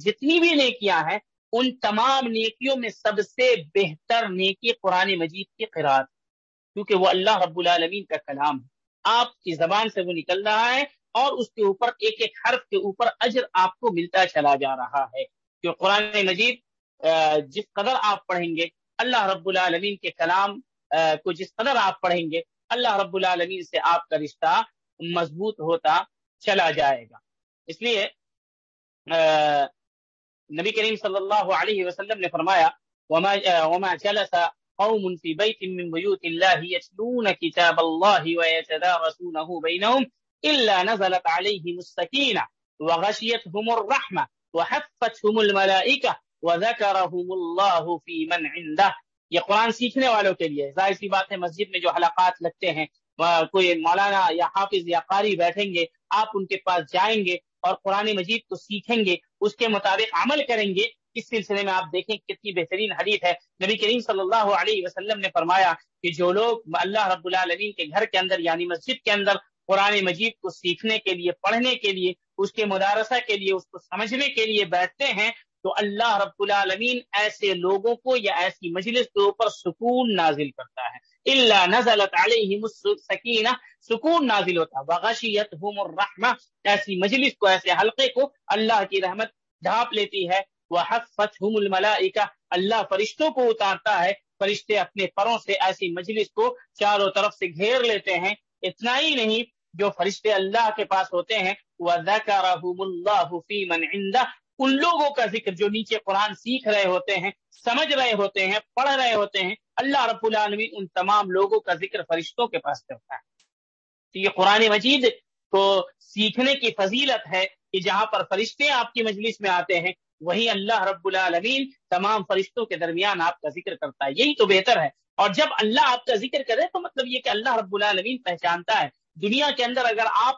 جتنی بھی نیکیاں ہیں، ان تمام نیکیوں میں سب سے بہتر نیکی قرآن مجید کی قرآن کیونکہ وہ اللہ رب العالمین کا کلام ہے۔ آپ کی زبان سے وہ نکل رہا ہے اور اس کے اوپر ایک ایک حرف کے اوپر اجر آپ کو ملتا چلا جا رہا ہے۔ کہ قرآن مجید جس قدر آپ پڑھیں گے، اللہ رب العالمین کے کلام کو جس قدر آپ پڑھیں گے، اللہ رب العالمین سے آپ کا رشتہ مضبوط ہوتا چلا جائے گا۔ اس لیے نبی کریم صلی اللہ علیہ وسلم نے فرمایا، وما وما جلس قوم في بيت من بيوت الله يتلون كتاب الله ويتدارسونه بينهم إلا نزلت عليهم السكينة وغشيتهم الرحمة وحفتهم الملائكة وذكرهم الله في من عنده. یہ قرآن سیکھنے والوں کے لیے ظاہر سی بات ہے، مسجد میں جو حلقات لگتے ہیں کوئی مولانا یا حافظ یا قاری بیٹھیں گے، آپ ان کے پاس جائیں گے اور قرآن مجید کو سیکھیں گے، اس کے مطابق عمل کریں گے اس سلسلے میں آپ دیکھیں کتنی بہترین حدیث ہے۔ نبی کریم صلی اللہ علیہ وسلم نے فرمایا کہ جو لوگ اللہ رب العالمین کے گھر کے اندر یعنی مسجد کے اندر قرآن مجید کو سیکھنے کے لیے، پڑھنے کے لیے، اس کے مدارسہ کے لیے، اس کو سمجھنے کے لیے بیٹھتے ہیں، تو اللہ رب العالمین ایسے لوگوں کو یا ایسی مجلس کے اوپر سکون نازل کرتا ہے۔ اللہ نزلت علیہم سکینہ سکون نازل ہوتا وغشیتہم الرحمہ ایسی مجلس کو، ایسے حلقے کو اللہ کی رحمت ڈھانپ لیتی ہے۔ وحفتهم الملائکہ اللہ فرشتوں کو اتارتا ہے۔ فرشتے اپنے پروں سے ایسی مجلس کو چاروں طرف سے گھیر لیتے ہیں۔ اتنا ہی نہیں، جو فرشتے اللہ کے پاس ہوتے ہیں۔ وَذَكَرَهُمُ اللَّهُ فِي مَنْ عِنْدَهُ۔ ان لوگوں کا ذکر جو نیچے قرآن سیکھ رہے ہوتے ہیں، سمجھ رہے ہوتے ہیں، پڑھ رہے ہوتے ہیں، اللہ رب العالمین ان تمام لوگوں کا ذکر فرشتوں کے پاس کرتا ہے۔ تو یہ قرآن مجید کو سیکھنے کی فضیلت ہے کہ جہاں پر فرشتے آپ کی مجلس میں آتے ہیں وہی اللہ رب العالمین تمام فرشتوں کے درمیان آپ کا ذکر کرتا ہے۔ یہی تو بہتر ہے۔ اور جب اللہ آپ کا ذکر کرے تو مطلب یہ کہ اللہ رب العالمین پہچانتا ہے۔ دنیا کے اندر اگر آپ،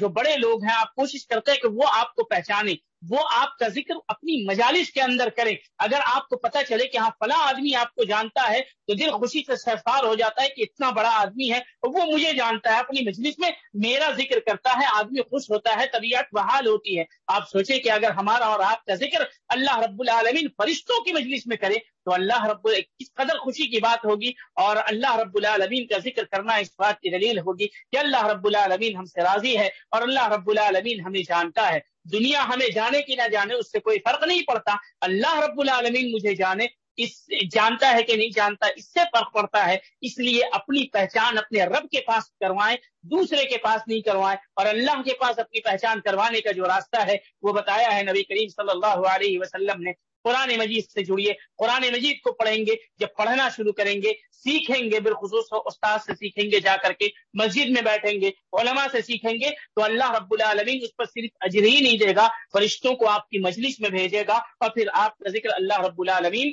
جو بڑے لوگ ہیں، آپ کوشش کرتے ہیں کہ وہ آپ کو پہچانے۔ وہ آپ کا ذکر اپنی مجالس کے اندر کرے اگر آپ کو پتہ چلے کہ ہاں فلاں آدمی آپ کو جانتا ہے، تو دل خوشی سے سرفار ہو جاتا ہے کہ اتنا بڑا آدمی ہے وہ مجھے جانتا ہے۔ اپنی مجلس میں میرا ذکر کرتا ہے، آدمی خوش ہوتا ہے، طبیعت بحال ہوتی ہے۔ آپ سوچیں کہ اگر ہمارا اور آپ کا ذکر اللہ رب العالمین فرشتوں کی مجلس میں کرے، تو اللہ رب کس قدر خوشی کی بات ہوگی۔ اور اللہ رب العالمین کا ذکر کرنا اس بات کی دلیل ہوگی کہ اللہ رب العالمین ہم سے راضی ہے اور اللہ رب العالمین ہمیں جانتا ہے۔ دنیا ہمیں جانے کی نہ جانے، اس سے کوئی فرق نہیں پڑتا۔ اللہ رب العالمین مجھے جانے، اس جانتا ہے کہ نہیں جانتا، اس سے فرق پڑتا ہے۔ اس لیے اپنی پہچان اپنے رب کے پاس کروائیں، دوسرے کے پاس نہیں کروائیں۔ اور اللہ کے پاس اپنی پہچان کروانے کا جو راستہ ہے، وہ بتایا ہے نبی کریم صلی اللہ علیہ وسلم نے۔ قرآن مجید سے جڑیے۔ قرآن مجید کو پڑھیں گے، جب پڑھنا شروع کریں گے، سیکھیں گے، بالخصوص استاد سے سیکھیں گے، جا کر کے مسجد میں بیٹھیں گے، علماء سے سیکھیں گے، تو اللہ رب العالمین اس پر صرف اجر ہی نہیں دے گا، فرشتوں کو آپ کی مجلس میں بھیجے گا اور پھر آپ کا ذکر اللہ رب العالمین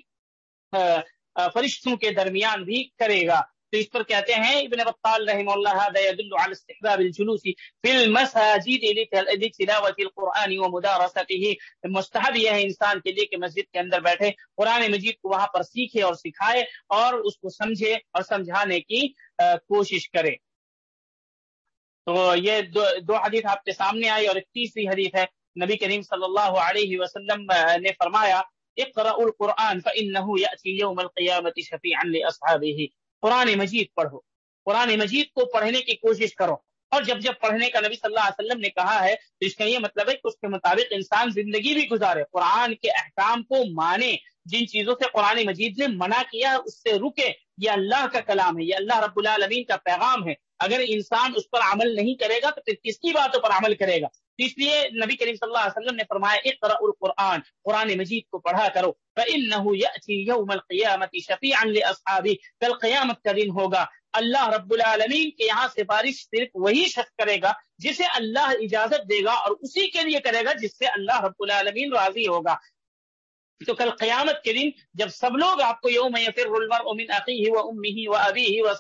فرشتوں کے درمیان بھی کرے گا۔ تو اس پر کہتے ہیں ابن بطال رحم اللہ هذا يدل على استحباب الجلوس في المساجد لتلاوة القرآن ومدارسته. مستحب یہ ہے انسان کے لیے کہ مسجد کے اندر بیٹھے قرآن مجید کو وہاں پر سیکھے اور سکھائے اور اس کو سمجھے اور سمجھانے کی کوشش کرے۔ تو یہ دو, دو حدیث آپ کے سامنے آئی اور ایک تیسری حدیث ہے۔ نبی کریم صلی اللہ علیہ وسلم نے فرمایا اقرأ القرآن فإنه يأتي يوم القيامة شفيعا لأصحابه۔ قرآن مجید پڑھو۔ قرآن مجید کو پڑھنے کی کوشش کرو۔ اور جب جب پڑھنے کا نبی صلی اللہ علیہ وسلم نے کہا ہے، تو اس کا یہ مطلب ہے کہ اس کے مطابق انسان زندگی بھی گزارے۔ قرآن کے احکام کو مانے۔ جن چیزوں سے قرآن مجید نے منع کیا، اس سے رکے۔ یہ اللہ کا کلام ہے، یہ اللہ رب العالمین کا پیغام ہے۔ اگر انسان اس پر عمل نہیں کرے گا تو پھر کس کی باتوں پر عمل کرے گا؟ اس لیے نبی کریم صلی اللہ علیہ وسلم نے فرمایا، اقرأ القرآن، قرآن مجید کو پڑھا کرو۔ فإنه يأتي يوم القيامة شفيعا لأصحابه۔ کل قیامت کا دن ہوگا۔ اللہ رب العالمین کے یہاں سفارش صرف وہی شخص کرے گا جسے اللہ اجازت دے گا اور اسی کے لیے کرے گا جس سے اللہ رب العالمین راضی ہوگا۔ تو کل قیامت کے دن جب سب لوگ آپ کو یوم یفر المرء من اخیہ و ہی و ابیہ و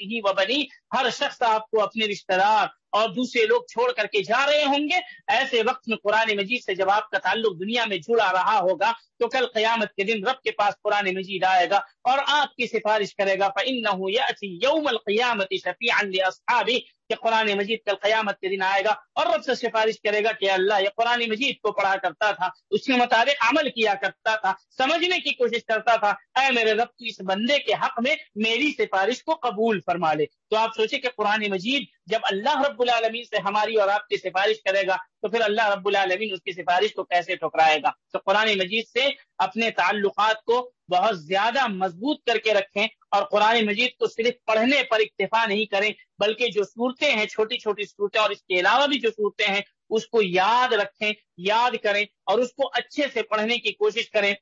ہی و بنی ہر شخص آپ کو اپنے رشتہ دار اور دوسرے لوگ چھوڑ کر کے جا رہے ہوں گے۔ ایسے وقت میں قرآن مجید سے جب آپ کا تعلق دنیا میں جڑا رہا ہوگا، تو کل قیامت کے دن رب کے پاس قرآن مجید آئے گا اور آپ کی سفارش کرے گا۔ فَإِنَّهُ يَأْتِي يَوْمَ الْقِيَامَةِ شَفِيعًا کہ قرآن مجید کل قیامت کے دن آئے گا اور رب سے سفارش کرے گا کہ اللہ یہ قرآن مجید کو پڑھا کرتا تھا، اس کے مطابق عمل کیا کرتا تھا، سمجھنے کی کوشش کرتا تھا۔ اے میرے رب کی اس بندے کے حق میں میری سفارش کو قبول فرما لے۔ تو آپ سوچیں کہ قرآن مجید جب اللہ رب العالمین سے ہماری اور آپ کی سفارش کرے گا، تو پھر اللہ رب العالمین اس کی سفارش کو کیسے ٹھکرائے گا؟ تو قرآن مجید سے اپنے تعلقات کو بہت زیادہ مضبوط کر کے رکھیں اور قرآن مجید کو صرف پڑھنے پر اکتفا نہیں کریں، بلکہ جو صورتیں ہیں، چھوٹی چھوٹی صورتیں اور اس کے علاوہ بھی جو صورتیں ہیں، اس کو یاد رکھیں، یاد کریں اور اس کو اچھے سے پڑھنے کی کوشش کریں۔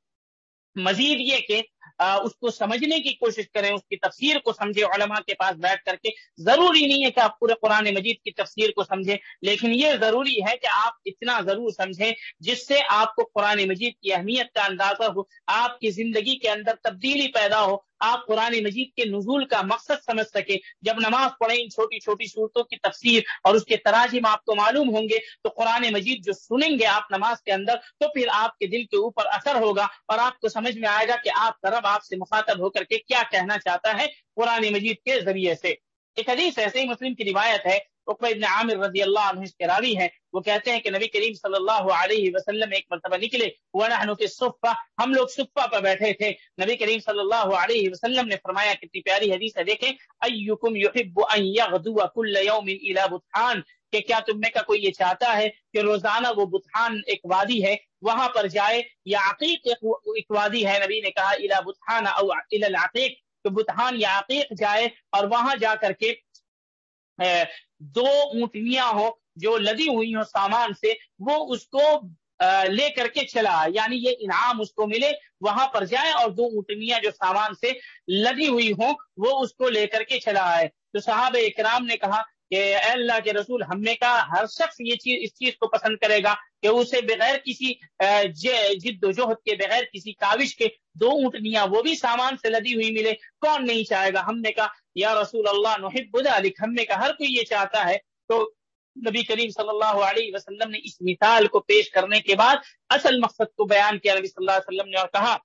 مزید یہ کہ اس کو سمجھنے کی کوشش کریں، اس کی تفسیر کو سمجھے علماء کے پاس بیٹھ کر کے۔ ضروری نہیں ہے کہ آپ پورے قرآن مجید کی تفسیر کو سمجھیں، لیکن یہ ضروری ہے کہ آپ اتنا ضرور سمجھیں جس سے آپ کو قرآن مجید کی اہمیت کا اندازہ ہو، آپ کی زندگی کے اندر تبدیلی پیدا ہو، آپ قرآن مجید کے نزول کا مقصد سمجھ سکے جب نماز پڑھیں ان چھوٹی چھوٹی صورتوں کی تفسیر اور اس کے تراجم آپ کو معلوم ہوں گے، تو قرآن مجید جو سنیں گے آپ نماز کے اندر، تو پھر آپ کے دل کے اوپر اثر ہوگا اور آپ کو سمجھ میں آئے گا کہ آپ کا رب آپ سے مخاطب ہو کر کے کیا کہنا چاہتا ہے قرآن مجید کے ذریعے سے۔ ایک حدیث ایسے ہی مسلم کی روایت ہے ابن عامر رضی اللہ عنہ اس کے راوی ہیں۔ وہ کہتے ہیں کہ نبی کریم صلی اللہ علیہ وسلم ایک مرتبہ نکلے ونحن فی الصفہ ہم لوگ صفہ پر بیٹھے تھے۔ نبی کریم صلی اللہ علیہ وسلم نے فرمایا، کتنی پیاری حدیث ہے، دیکھیں۔ ایکم یحب ان یغدو کل یوم الى بطحان کہ کیا تم میں کا کوئی یہ چاہتا ہے کہ روزانہ وہ بطحان ایک وادی ہے، وہاں پر جائے یا عقیق ایک وادی ہے؟ نبی نے کہا الى بطحان او الى العقیق۔ تو بطحان یا عقیق جائے اور وہاں جا کر کے دو اونٹنیاں ہو جو لدی ہوئی ہوں سامان سے، وہ اس کو لے کر کے چلا۔ یعنی یہ انعام اس کو ملے، وہاں پر جائے اور دو اونٹنیاں جو سامان سے لدی ہوئی ہوں، وہ اس کو لے کر کے چلا آئے۔ تو صحابہ اکرام نے کہا کہ اے اللہ کے رسول، ہم نے کہا، ہر شخص یہ چیز، اس چیز کو پسند کرے گا کہ اسے بغیر کسی جد و جہد کے، بغیر کسی کاوش کے دو اونٹنیاں، وہ بھی سامان سے لدی ہوئی ملے، کون نہیں چاہے گا؟ ہم نے کہا، یا رسول اللہ، نحب ذلك ہم نے کہا، ہر کوئی یہ چاہتا ہے۔ تو نبی کریم صلی اللہ علیہ وسلم نے اس مثال کو پیش کرنے کے بعد اصل مقصد کو بیان کیا۔ نبی صلی اللہ علیہ وسلم نے اور کہا،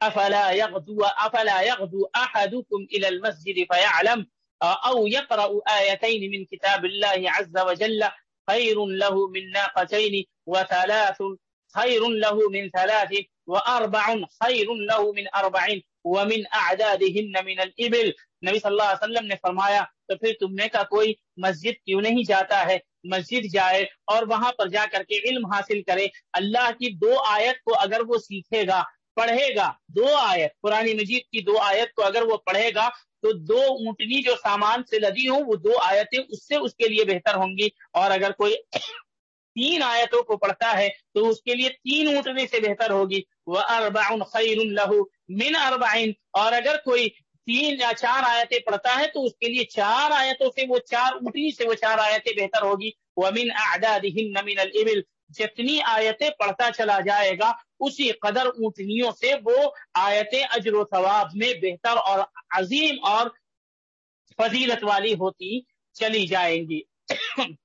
افلا يغدو افلا يغدو احدكم الى المسجد فيعلم او يقرا ايتين من كتاب الله عز وجل، خير له من ناقتين وثلاث، خير له من ثلاث واربع خير له من اربع ومن اعدادهن من الابل نبی صلی اللہ علیہ وسلم نے فرمایا، تو پھر تم نے کا کوئی مسجد کیوں نہیں جاتا ہے؟ مسجد جائے اور وہاں پر جا کر کے علم حاصل کرے۔ اللہ کی دو آیت کو اگر وہ سیکھے گا، پڑھے گا، دو آیت، قرآن مجید کی دو آیت کو اگر وہ پڑھے گا تو دو اونٹنی جو سامان سے لدی ہوں، وہ دو آیتیں اس سے اس کے لیے بہتر ہوں گی۔ اور اگر کوئی تین آیتوں کو پڑھتا ہے، تو اس کے لیے تین اونٹنے سے بہتر ہوگی۔ وہ اربع خیر لہو من اربعین اور اگر کوئی تین یا چار آیتیں پڑھتا ہے، تو اس کے لیے چار آیتوں سے وہ چار اونٹنی سے وہ چار آیتیں بہتر ہوگی۔ ومن اعدادہن من الابل جتنی آیتیں پڑھتا چلا جائے گا اسی قدر اونٹنیوں سے وہ آیتیں اجر و ثواب میں بہتر اور عظیم اور فضیلت والی ہوتی چلی جائیں گی۔ (coughs)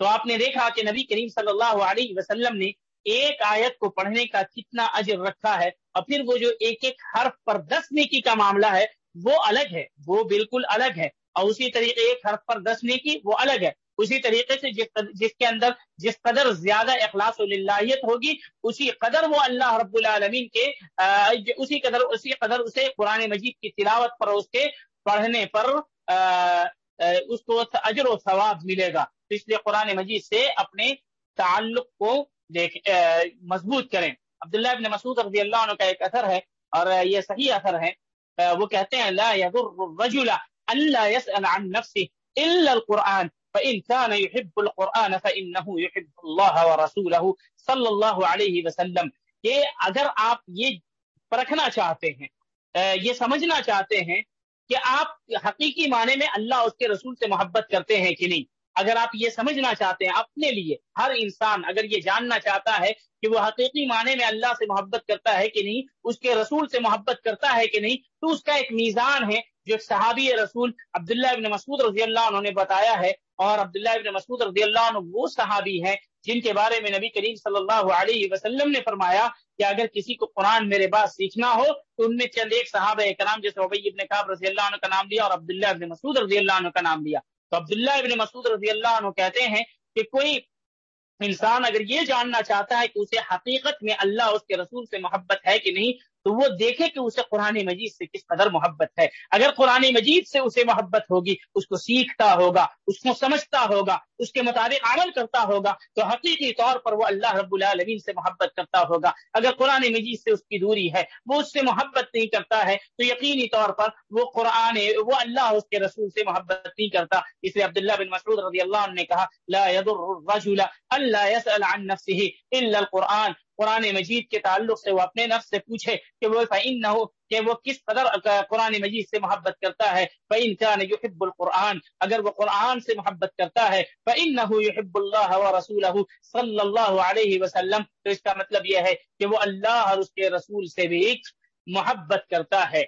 تو آپ نے دیکھا کہ نبی کریم صلی اللہ علیہ وسلم نے ایک آیت کو پڑھنے کا کتنا اجر رکھا ہے اور پھر وہ جو ایک ایک حرف پر دس نیکی کا معاملہ ہے، وہ الگ ہے، وہ بالکل الگ ہے اور اسی طریقے ایک حرف پر دس نیکی وہ الگ ہے۔ اسی طریقے سے جس جس کے اندر جس قدر زیادہ اخلاص و للہیت ہوگی، اسی قدر وہ اللہ رب العالمین کے اسی قدر اسی قدر اسے قرآن مجید کی تلاوت پر اس کے پڑھنے پر اس کو اجر و ثواب ملے گا۔ تو اس لیے قرآن مجید سے اپنے تعلق کو دیکھ مضبوط کریں۔ عبداللہ ابن مسعود رضی اللہ عنہ کا ایک اثر ہے اور یہ صحیح اثر ہے۔ وہ کہتے ہیں، لا يضر الرجل الا يسأل عن نفسه الا القرآن۔ فإن كان يحب القرآن فإنه يحب الله ورسوله صلی اللہ علیہ وسلم کہ اگر آپ یہ پرکھنا چاہتے ہیں یہ سمجھنا چاہتے ہیں کہ آپ حقیقی معنی میں اللہ اس کے رسول سے محبت کرتے ہیں کہ نہیں۔ اگر آپ یہ سمجھنا چاہتے ہیں اپنے لیے، ہر انسان اگر یہ جاننا چاہتا ہے کہ وہ حقیقی معنی میں اللہ سے محبت کرتا ہے کہ نہیں، اس کے رسول سے محبت کرتا ہے کہ نہیں، تو اس کا ایک میزان ہے جو صحابی رسول عبداللہ ابن مسعود رضی اللہ عنہ نے بتایا ہے اور عبداللہ ابن مسعود رضی اللہ عنہ وہ صحابی ہیں جن کے بارے میں نبی کریم صلی اللہ علیہ وسلم نے فرمایا کہ اگر کسی کو قرآن میرے پاس سیکھنا ہو تو ان میں چند ایک صحابہ کرام جیسے عبی ابن کعب رضی اللہ عنہ کا نام لیا اور عبداللہ ابن مسعود رضی اللہ عنہ کا نام لیا۔ تو عبداللہ ابن مسعود رضی اللہ عنہ کہتے ہیں کہ کوئی انسان اگر یہ جاننا چاہتا ہے کہ اسے حقیقت میں اللہ اس کے رسول سے محبت ہے کہ نہیں تو وہ دیکھے کہ اسے قرآن مجید سے کس قدر محبت ہے۔ اگر قرآن مجید سے اسے محبت ہوگی، اس کو سیکھتا ہوگا، اس کو سمجھتا ہوگا، اس کے مطابق عمل کرتا ہوگا، تو حقیقی طور پر وہ اللہ رب العالمین سے محبت کرتا ہوگا۔ اگر قرآن مجید سے اس کی دوری ہے، وہ اس سے محبت نہیں کرتا ہے، تو یقینی طور پر وہ قرآن، وہ اللہ اس کے رسول سے محبت نہیں کرتا۔ اس لیے عبداللہ بن مسعود رضی اللہ عنہ نے کہا، لا يضر الرجل اللہ يسأل عن نفسه الا القرآن۔ قرآن مجید کے تعلق سے وہ اپنے نفس سے پوچھے کہ وہ فعین نہ ہو کہ وہ کس قدر قرآن مجید سے محبت کرتا ہے؟ فعین کا یحب القرآن، اگر وہ قرآن سے محبت کرتا ہے فعین نہ یحب اللہ و رسول صلی اللہ علیہ وسلم، تو اس کا مطلب یہ ہے کہ وہ اللہ اور اس کے رسول سے بھی محبت کرتا ہے۔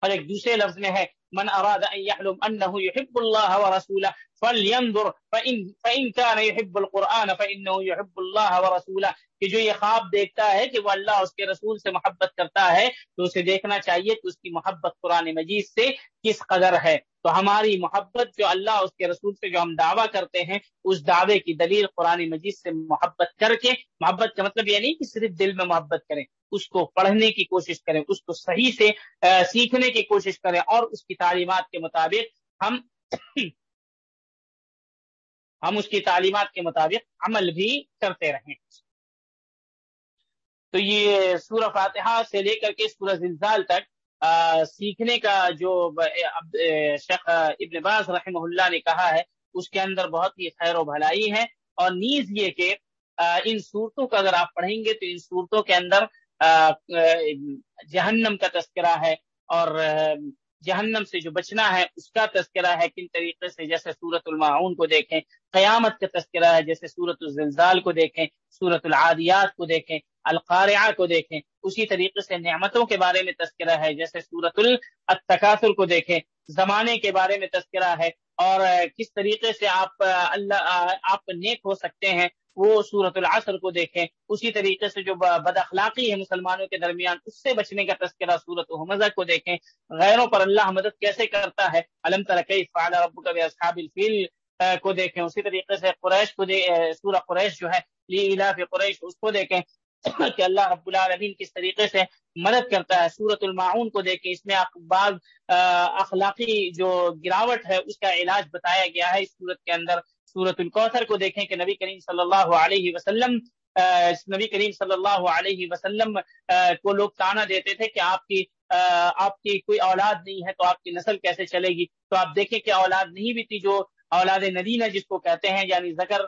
اور ایک دوسرے لفظ میں ہے، من اراد ان يحلم انه يحب الله ورسوله فلينظر فان فان كان يحب القران فانه يحب الله ورسوله۔ کہ جو یہ خواب دیکھتا ہے کہ وہ اللہ اس کے رسول سے محبت کرتا ہے، تو اسے دیکھنا چاہیے کہ اس کی محبت قرآن مجید سے کس قدر ہے۔ تو ہماری محبت جو اللہ اس کے رسول سے جو ہم دعویٰ کرتے ہیں، اس دعوے کی دلیل قرآن مجید سے محبت کر کے، محبت کا مطلب یہ نہیں کہ صرف دل میں محبت کریں، اس کو پڑھنے کی کوشش کریں، اس کو صحیح سے سیکھنے کی کوشش کریں اور اس کی تعلیمات کے مطابق ہم ہم اس کی تعلیمات کے مطابق عمل بھی کرتے رہیں۔ تو یہ سورہ فاتحہ سے لے کر کے سورہ زلزال تک سیکھنے کا جو شیخ ابن باز رحمہ اللہ نے کہا ہے، اس کے اندر بہت ہی خیر و بھلائی ہے۔ اور نیز یہ کہ ان صورتوں کا اگر آپ پڑھیں گے تو ان صورتوں کے اندر جہنم کا تذکرہ ہے اور جہنم سے جو بچنا ہے، اس کا تذکرہ ہے کن طریقے سے؟ جیسے سورت المعاون کو دیکھیں، قیامت کا تذکرہ ہے، جیسے سورت الزلزال کو دیکھیں سورت العادیات کو دیکھیں، القارعہ کو دیکھیں، اسی طریقے سے نعمتوں کے بارے میں تذکرہ ہے، جیسے سورت التکاثر کو دیکھیں، زمانے کے بارے میں تذکرہ ہے، اور کس طریقے سے آپ، اللہ، آپ نیک ہو سکتے ہیں وہ سورت العصر کو دیکھیں، اسی طریقے سے جو بد اخلاقی ہے مسلمانوں کے درمیان، اس سے بچنے کا تذکرہ سورت حمزہ کو دیکھیں۔ غیروں پر اللہ مدد کیسے کرتا ہے؟ علم ترقی فعال رب کا اصحاب الفیل کو دیکھیں۔ اسی طریقے سے قریش کو سورہ قریش جو ہے، لی قریش، اس کو دیکھیں۔ کہ اللہ رب العالمین کس طریقے سے مدد کرتا ہے سورت المعون کو دیکھیں۔ اس میں بعض اخلاقی جو گراوٹ ہے، اس کا علاج بتایا گیا ہے اس صورت کے اندر۔ سورت الکوثر کو دیکھیں کہ نبی کریم صلی اللہ علیہ وسلم نبی کریم صلی اللہ علیہ وسلم کو لوگ تانا دیتے تھے کہ آپ کی آپ کی کوئی اولاد نہیں ہے تو آپ کی نسل کیسے چلے گی؟ تو آپ دیکھیں کہ اولاد نہیں بھی تھی جو اولاد ندینہ جس کو کہتے ہیں یعنی زکر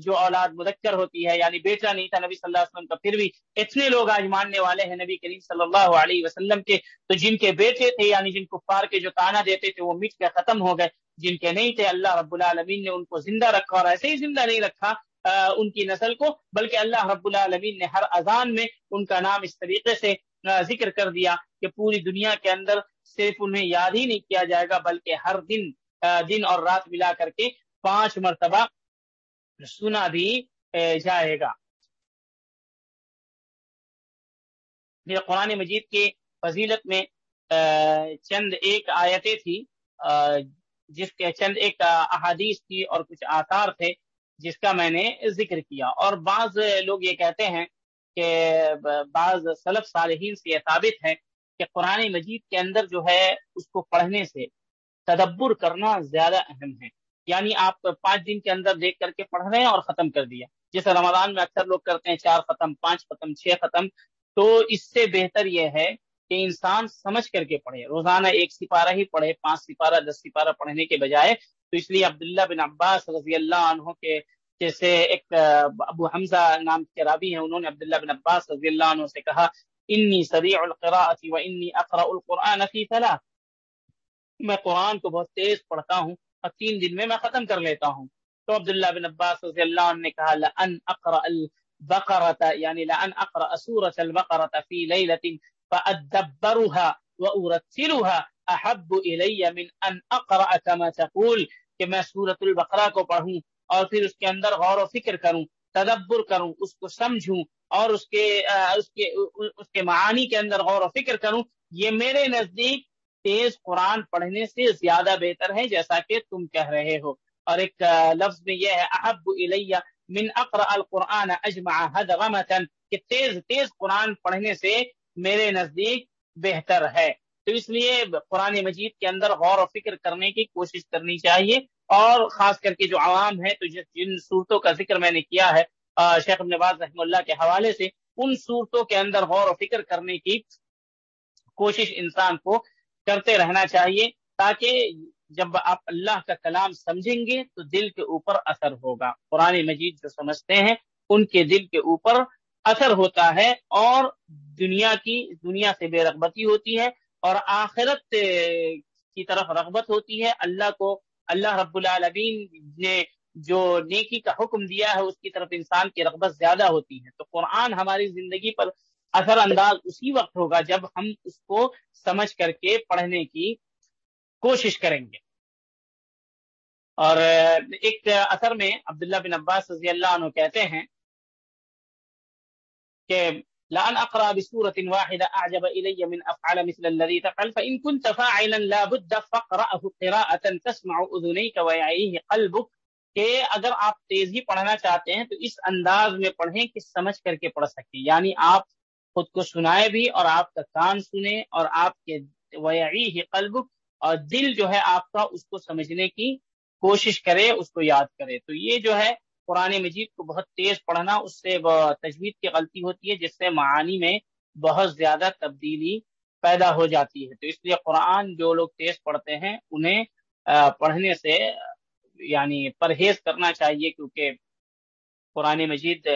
جو اولاد مذکر ہوتی ہے یعنی بیٹا نہیں تھا نبی صلی اللہ علیہ وسلم کا، پھر بھی اتنے لوگ آج ماننے والے ہیں نبی کریم صلی اللہ علیہ وسلم کے، تو جن کے بیٹے تھے یعنی جن کفار کے جو تانا دیتے تھے، وہ مٹ کے ختم ہو گئے۔ جن کے نہیں تھے، اللہ رب العالمین نے ان کو زندہ رکھا اور ایسے ہی زندہ نہیں رکھا ان کی نسل کو، بلکہ اللہ رب العالمین نے ہر اذان میں ان کا نام اس طریقے سے ذکر کر دیا کہ پوری دنیا کے اندر صرف انہیں یاد ہی نہیں کیا جائے گا، بلکہ ہر دن دن اور رات ملا کر کے پانچ مرتبہ سنا بھی جائے گا۔ قرآن مجید کے فضیلت میں چند ایک آیتیں تھی جس کے چند ایک احادیث تھی اور کچھ آثار تھے، جس کا میں نے ذکر کیا۔ اور بعض لوگ یہ کہتے ہیں کہ بعض سلف صالحین سے یہ ثابت ہے کہ قرآن مجید کے اندر جو ہے، اس کو پڑھنے سے تدبر کرنا زیادہ اہم ہے۔ یعنی آپ پانچ دن کے اندر دیکھ کر کے پڑھ رہے ہیں اور ختم کر دیا۔ جیسے رمضان میں اکثر لوگ کرتے ہیں، چار ختم، پانچ ختم، چھ ختم، تو اس سے بہتر یہ ہے کہ انسان سمجھ کر کے پڑھے۔ روزانہ ایک سپارہ ہی پڑھے، پانچ سپارہ، دس سپارہ پڑھنے کے بجائے تو اس لیے عبداللہ بن عباس رضی اللہ عنہ کے جیسے ایک ابو حمزہ نام کے رابی ہیں، انہوں نے عبداللہ بن عباس رضی اللہ عنہ سے کہا، انی سریع القراءت و انی اقرا القرآن فی ثلاث. میں قرآن کو بہت تیز پڑھتا ہوں اور تین دن میں میں ختم کر لیتا ہوں۔ تو عبداللہ بن عباس رضی اللہ عنہ نے کہا، لأن اقرا البقرة یعنی لأن اقرا سورة البقرة فی لیلت فأدبرها وأرتلها. احب الی من ان اقرا كما تقول، کہ میں سورة البقرہ کو پڑھوں اور پھر اس کے اندر غور و فکر کروں، تدبر کروں، اس کو سمجھوں اور اس کے اس کے اس کے معانی کے اندر غور و فکر کروں، یہ میرے نزدیک تیز قرآن پڑھنے سے زیادہ بہتر ہے جیسا کہ تم کہہ رہے ہو۔ اور ایک لفظ میں یہ ہے احب الیہ من اقرا القرآن اجمع حدغمتا کہ تیز تیز قرآن پڑھنے سے میرے نزدیک بہتر ہے۔ تو اس لیے قرآن مجید کے اندر غور و فکر کرنے کی کوشش کرنی چاہیے۔ اور خاص کر کے جو عوام ہے تو جن صورتوں کا ذکر میں نے کیا ہے شیخ ابن باز رحم اللہ کے حوالے سے، ان صورتوں کے اندر غور و فکر کرنے کی کوشش انسان کو کرتے رہنا چاہیے، تاکہ جب آپ اللہ کا کلام سمجھیں گے، تو دل کے اوپر اثر ہوگا۔ قرآن مجید جو سمجھتے ہیں، ان کے دل کے اوپر اثر ہوتا ہے اور دنیا کی دنیا سے بے رغبتی ہوتی ہے اور آخرت کی طرف رغبت ہوتی ہے۔ اللہ کو اللہ رب العالمین نے جو نیکی کا حکم دیا ہے، اس کی طرف انسان کی رغبت زیادہ ہوتی ہے۔ تو قرآن ہماری زندگی پر اثر انداز اسی وقت ہوگا جب ہم اس کو سمجھ کر کے پڑھنے کی کوشش کریں گے۔ اور ایک اثر میں عبداللہ بن عباس رضی اللہ عنہ کہتے ہیں کہ لأن أقرأ بسورة واحدة أعجب إلي من أفعل مثل الذي تفعل فإن كنت فاعلا لا بد فقرأه قراءة تسمع أذنيك ويعيه قلبك کہ اگر آپ تیزی پڑھنا چاہتے ہیں تو اس انداز میں پڑھیں کہ سمجھ کر کے پڑھ سکیں یعنی آپ خود کو سنائے بھی اور آپ کا کان سنے اور آپ کے وعی قلب اور دل جو ہے آپ کا اس کو سمجھنے کی کوشش کرے، اس کو یاد کرے۔ تو یہ جو ہے قرآن مجید کو بہت تیز پڑھنا، اس سے تجوید کی غلطی ہوتی ہے، جس سے معانی میں بہت زیادہ تبدیلی پیدا ہو جاتی ہے۔ تو اس لیے قرآن جو لوگ تیز پڑھتے ہیں، انہیں پڑھنے سے یعنی پرہیز کرنا چاہیے، کیونکہ قرآن مجید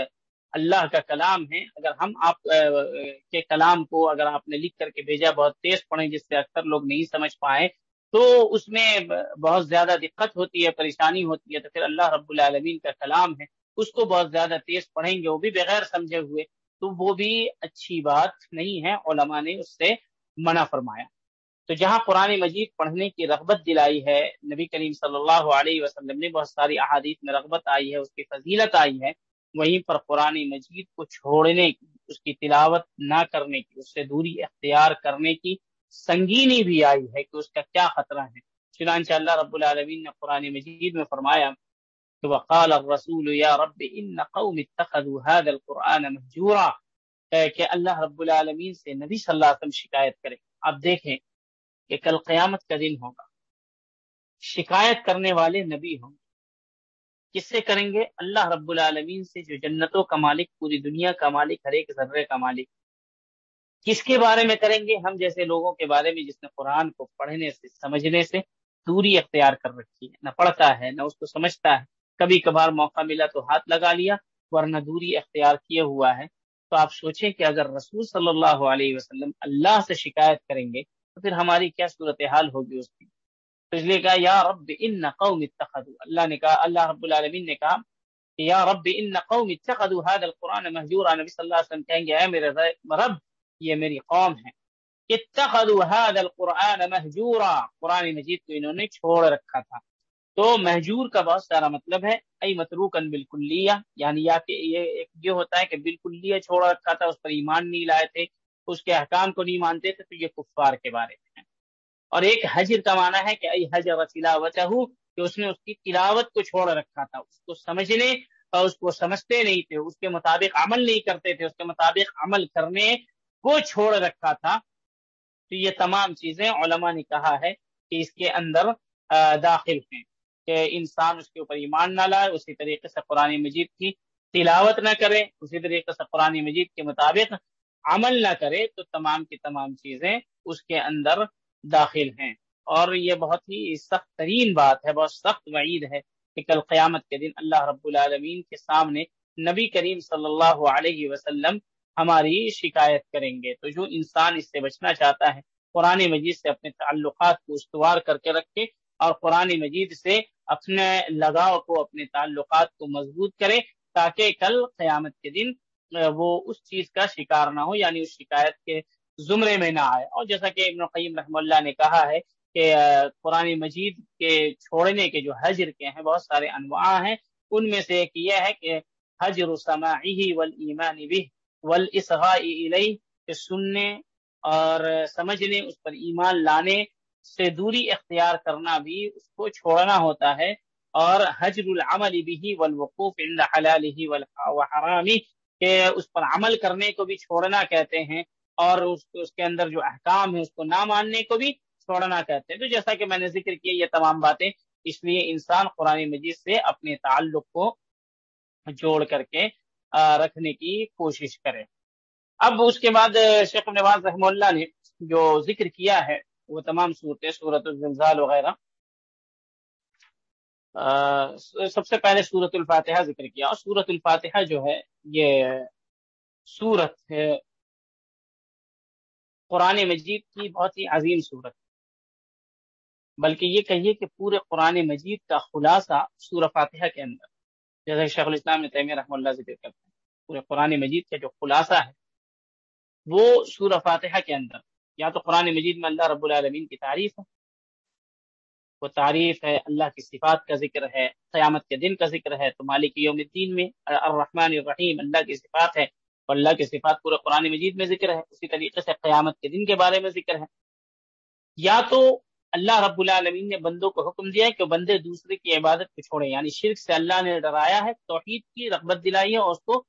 اللہ کا کلام ہے۔ اگر ہم آپ کے کلام کو اگر آپ نے لکھ کر کے بھیجا، بہت تیز پڑھیں، جس سے اکثر لوگ نہیں سمجھ پائے تو اس میں بہت زیادہ دقت ہوتی ہے، پریشانی ہوتی ہے، تو پھر اللہ رب العالمین کا کلام ہے، اس کو بہت زیادہ تیز پڑھیں گے، وہ بھی بغیر سمجھے ہوئے۔ تو وہ بھی اچھی بات نہیں ہے، علماء نے اس سے منع فرمایا۔ تو جہاں قرآن مجید پڑھنے کی رغبت دلائی ہے، نبی کریم صلی اللہ علیہ وسلم نے بہت ساری احادیث میں رغبت آئی ہے، اس کی فضیلت آئی ہے، وہیں پر قرآن مجید کو چھوڑنے کی، اس کی تلاوت نہ کرنے کی، اس سے دوری اختیار کرنے کی سنگینی بھی آئی ہے کہ اس کا کیا خطرہ ہے۔ چنانچہ اللہ رب العالمین نے قرآن مجید میں فرمایا کہ وقال الرسول، یا رب، ان قوم اتخذوا هذا القرآن مهجورا کہ اللہ رب العالمین سے نبی صلی اللہ علیہ وسلم شکایت کرے۔ آپ دیکھیں کہ کل قیامت کا دن ہوگا۔ شکایت کرنے والے نبی ہوں گے۔ کس سے کریں گے؟ اللہ رب العالمین سے، جو جنتوں کا مالک، پوری دنیا کا مالک، ہر ایک ذرے کا مالک۔ کس کے بارے میں کریں گے؟ ہم جیسے لوگوں کے بارے میں جس نے قرآن کو پڑھنے سے، سمجھنے سے دوری اختیار کر رکھی ہے۔ نہ پڑھتا ہے، نہ اس کو سمجھتا ہے۔ کبھی کبھار موقع ملا تو ہاتھ لگا لیا، ورنہ دوری اختیار کیے ہوا ہے۔ تو آپ سوچیں کہ اگر رسول صلی اللہ علیہ وسلم اللہ سے شکایت کریں گے، تو پھر ہماری کیا صورت حال ہوگی اس کی؟ تو اس لیے کہا، یا رب ان قوم اتخذوا۔ اللہ نے کہا، اللہ رب العالمین نے کہا کہ یا رب ان قوم اتخذوا هذا القرآن محجورا نبی صلی اللہ علیہ وسلم کہیں گے، اے میرے رب یہ میری قوم ہے۔ اتخذوا هذا القرآن محجورا قرآن مجید کو انہوں نے چھوڑ رکھا تھا۔ تو محجور کا بہت سارا مطلب ہے۔ ای متروکن بالکلیہ۔ یعنی یا کہ یہ یہ ہوتا ہے کہ بالکلیہ چھوڑ رکھا تھا، اس پر ایمان نہیں لائے تھے، اس کے احکام کو نہیں مانتے تھے، تو یہ کفار کے بارے میں ہے۔ اور ایک حجر کا معنی ہے کہ ای حجر تلاوتہ، کہ اس نے اس کی تلاوت کو چھوڑ رکھا تھا۔ اس کو سمجھنے اور اس کو سمجھتے نہیں تھے۔ اس کے مطابق عمل نہیں کرتے تھے۔ اس کے مطابق عمل کرنے کو چھوڑ رکھا تھا۔ تو یہ تمام چیزیں علماء نے کہا ہے کہ اس کے اندر داخل ہیں کہ انسان اس کے اوپر ایمان نہ لائے، اسی طریقے سے قرآن مجید کی تلاوت نہ کرے، اسی طریقے سے قرآن مجید کے مطابق عمل نہ کرے، تو تمام کی تمام چیزیں اس کے اندر داخل ہیں۔ اور یہ بہت ہی سخت ترین بات ہے، بہت سخت وعید ہے کہ کل قیامت کے دن اللہ رب العالمین کے سامنے نبی کریم صلی اللہ علیہ وسلم ہماری شکایت کریں گے۔ تو جو انسان اس سے بچنا چاہتا ہے، قرآن مجید سے اپنے تعلقات کو استوار کر کے رکھے اور قرآن مجید سے اپنے لگاؤ کو، اپنے تعلقات کو مضبوط کرے تاکہ کل قیامت کے دن وہ اس چیز کا شکار نہ ہو یعنی اس شکایت کے زمرے میں نہ آئے۔ اور جیسا کہ ابن قیم رحم اللہ نے کہا ہے کہ قرآن مجید کے چھوڑنے کے جو حجر کے ہیں، بہت سارے انواع ہیں۔ ان میں سے ایک یہ ہے کہ، حجر سماعی والایمان بھی الیہ کہ سننے اور سمجھنے، اس پر ایمان لانے سے دوری اختیار کرنا بھی، اس کو چھوڑنا ہوتا ہے۔ اور حجر العمل بھی والوقوف عند حلالہ وحرامی کہ اس پر عمل کرنے کو بھی چھوڑنا کہتے ہیں۔ اور اس اس کے اندر جو احکام ہے اس کو نہ ماننے کو بھی چھوڑنا کہتے ہیں۔ تو جیسا کہ میں نے ذکر کیا، یہ تمام باتیں۔ اس لیے انسان قرآن مجید سے اپنے تعلق کو جوڑ کر کے رکھنے کی کوشش کرے اب اس کے بعد، شیخ نواز رحم اللہ نے جو ذکر کیا ہے، وہ تمام صورتیں صورت الزلزال وغیرہ۔ سب سے پہلے صورت الفاتحہ ذکر کیا۔ اور صورت الفاتحہ جو ہے، یہ صورت ہے۔ قرآن مجید کی بہت ہی عظیم صورت بلکہ یہ کہیے کہ پورے قرآن مجید کا خلاصہ سورہ فاتحہ کے اندر۔ جیسے شیخ الاسلام نے تیمیہ رحم اللہ ذکر کرتے ہیں، پورے قرآن مجید کا جو خلاصہ ہے، وہ سورہ فاتحہ کے اندر، یا تو قرآن مجید میں اللہ رب العالمین کی تعریف ہے، وہ تعریف ہے اللہ کی صفات کا ذکر ہے، قیامت کے دن کا ذکر ہے، تو مالک یوم الدین میں الرحمن الرحیم، اللہ کی صفات ہے، اور اللہ کے صفات پورے قرآن مجید میں ذکر ہے، اسی طریقے سے قیامت کے دن کے بارے میں ذکر ہے۔ یا تو اللہ رب العالمین نے بندوں کو حکم دیا ہے کہ بندے دوسرے کی عبادت کو چھوڑے یعنی شرک سے اللہ نے ڈرایا ہے، توحید کی رغبت دلائی ہے اور اس کو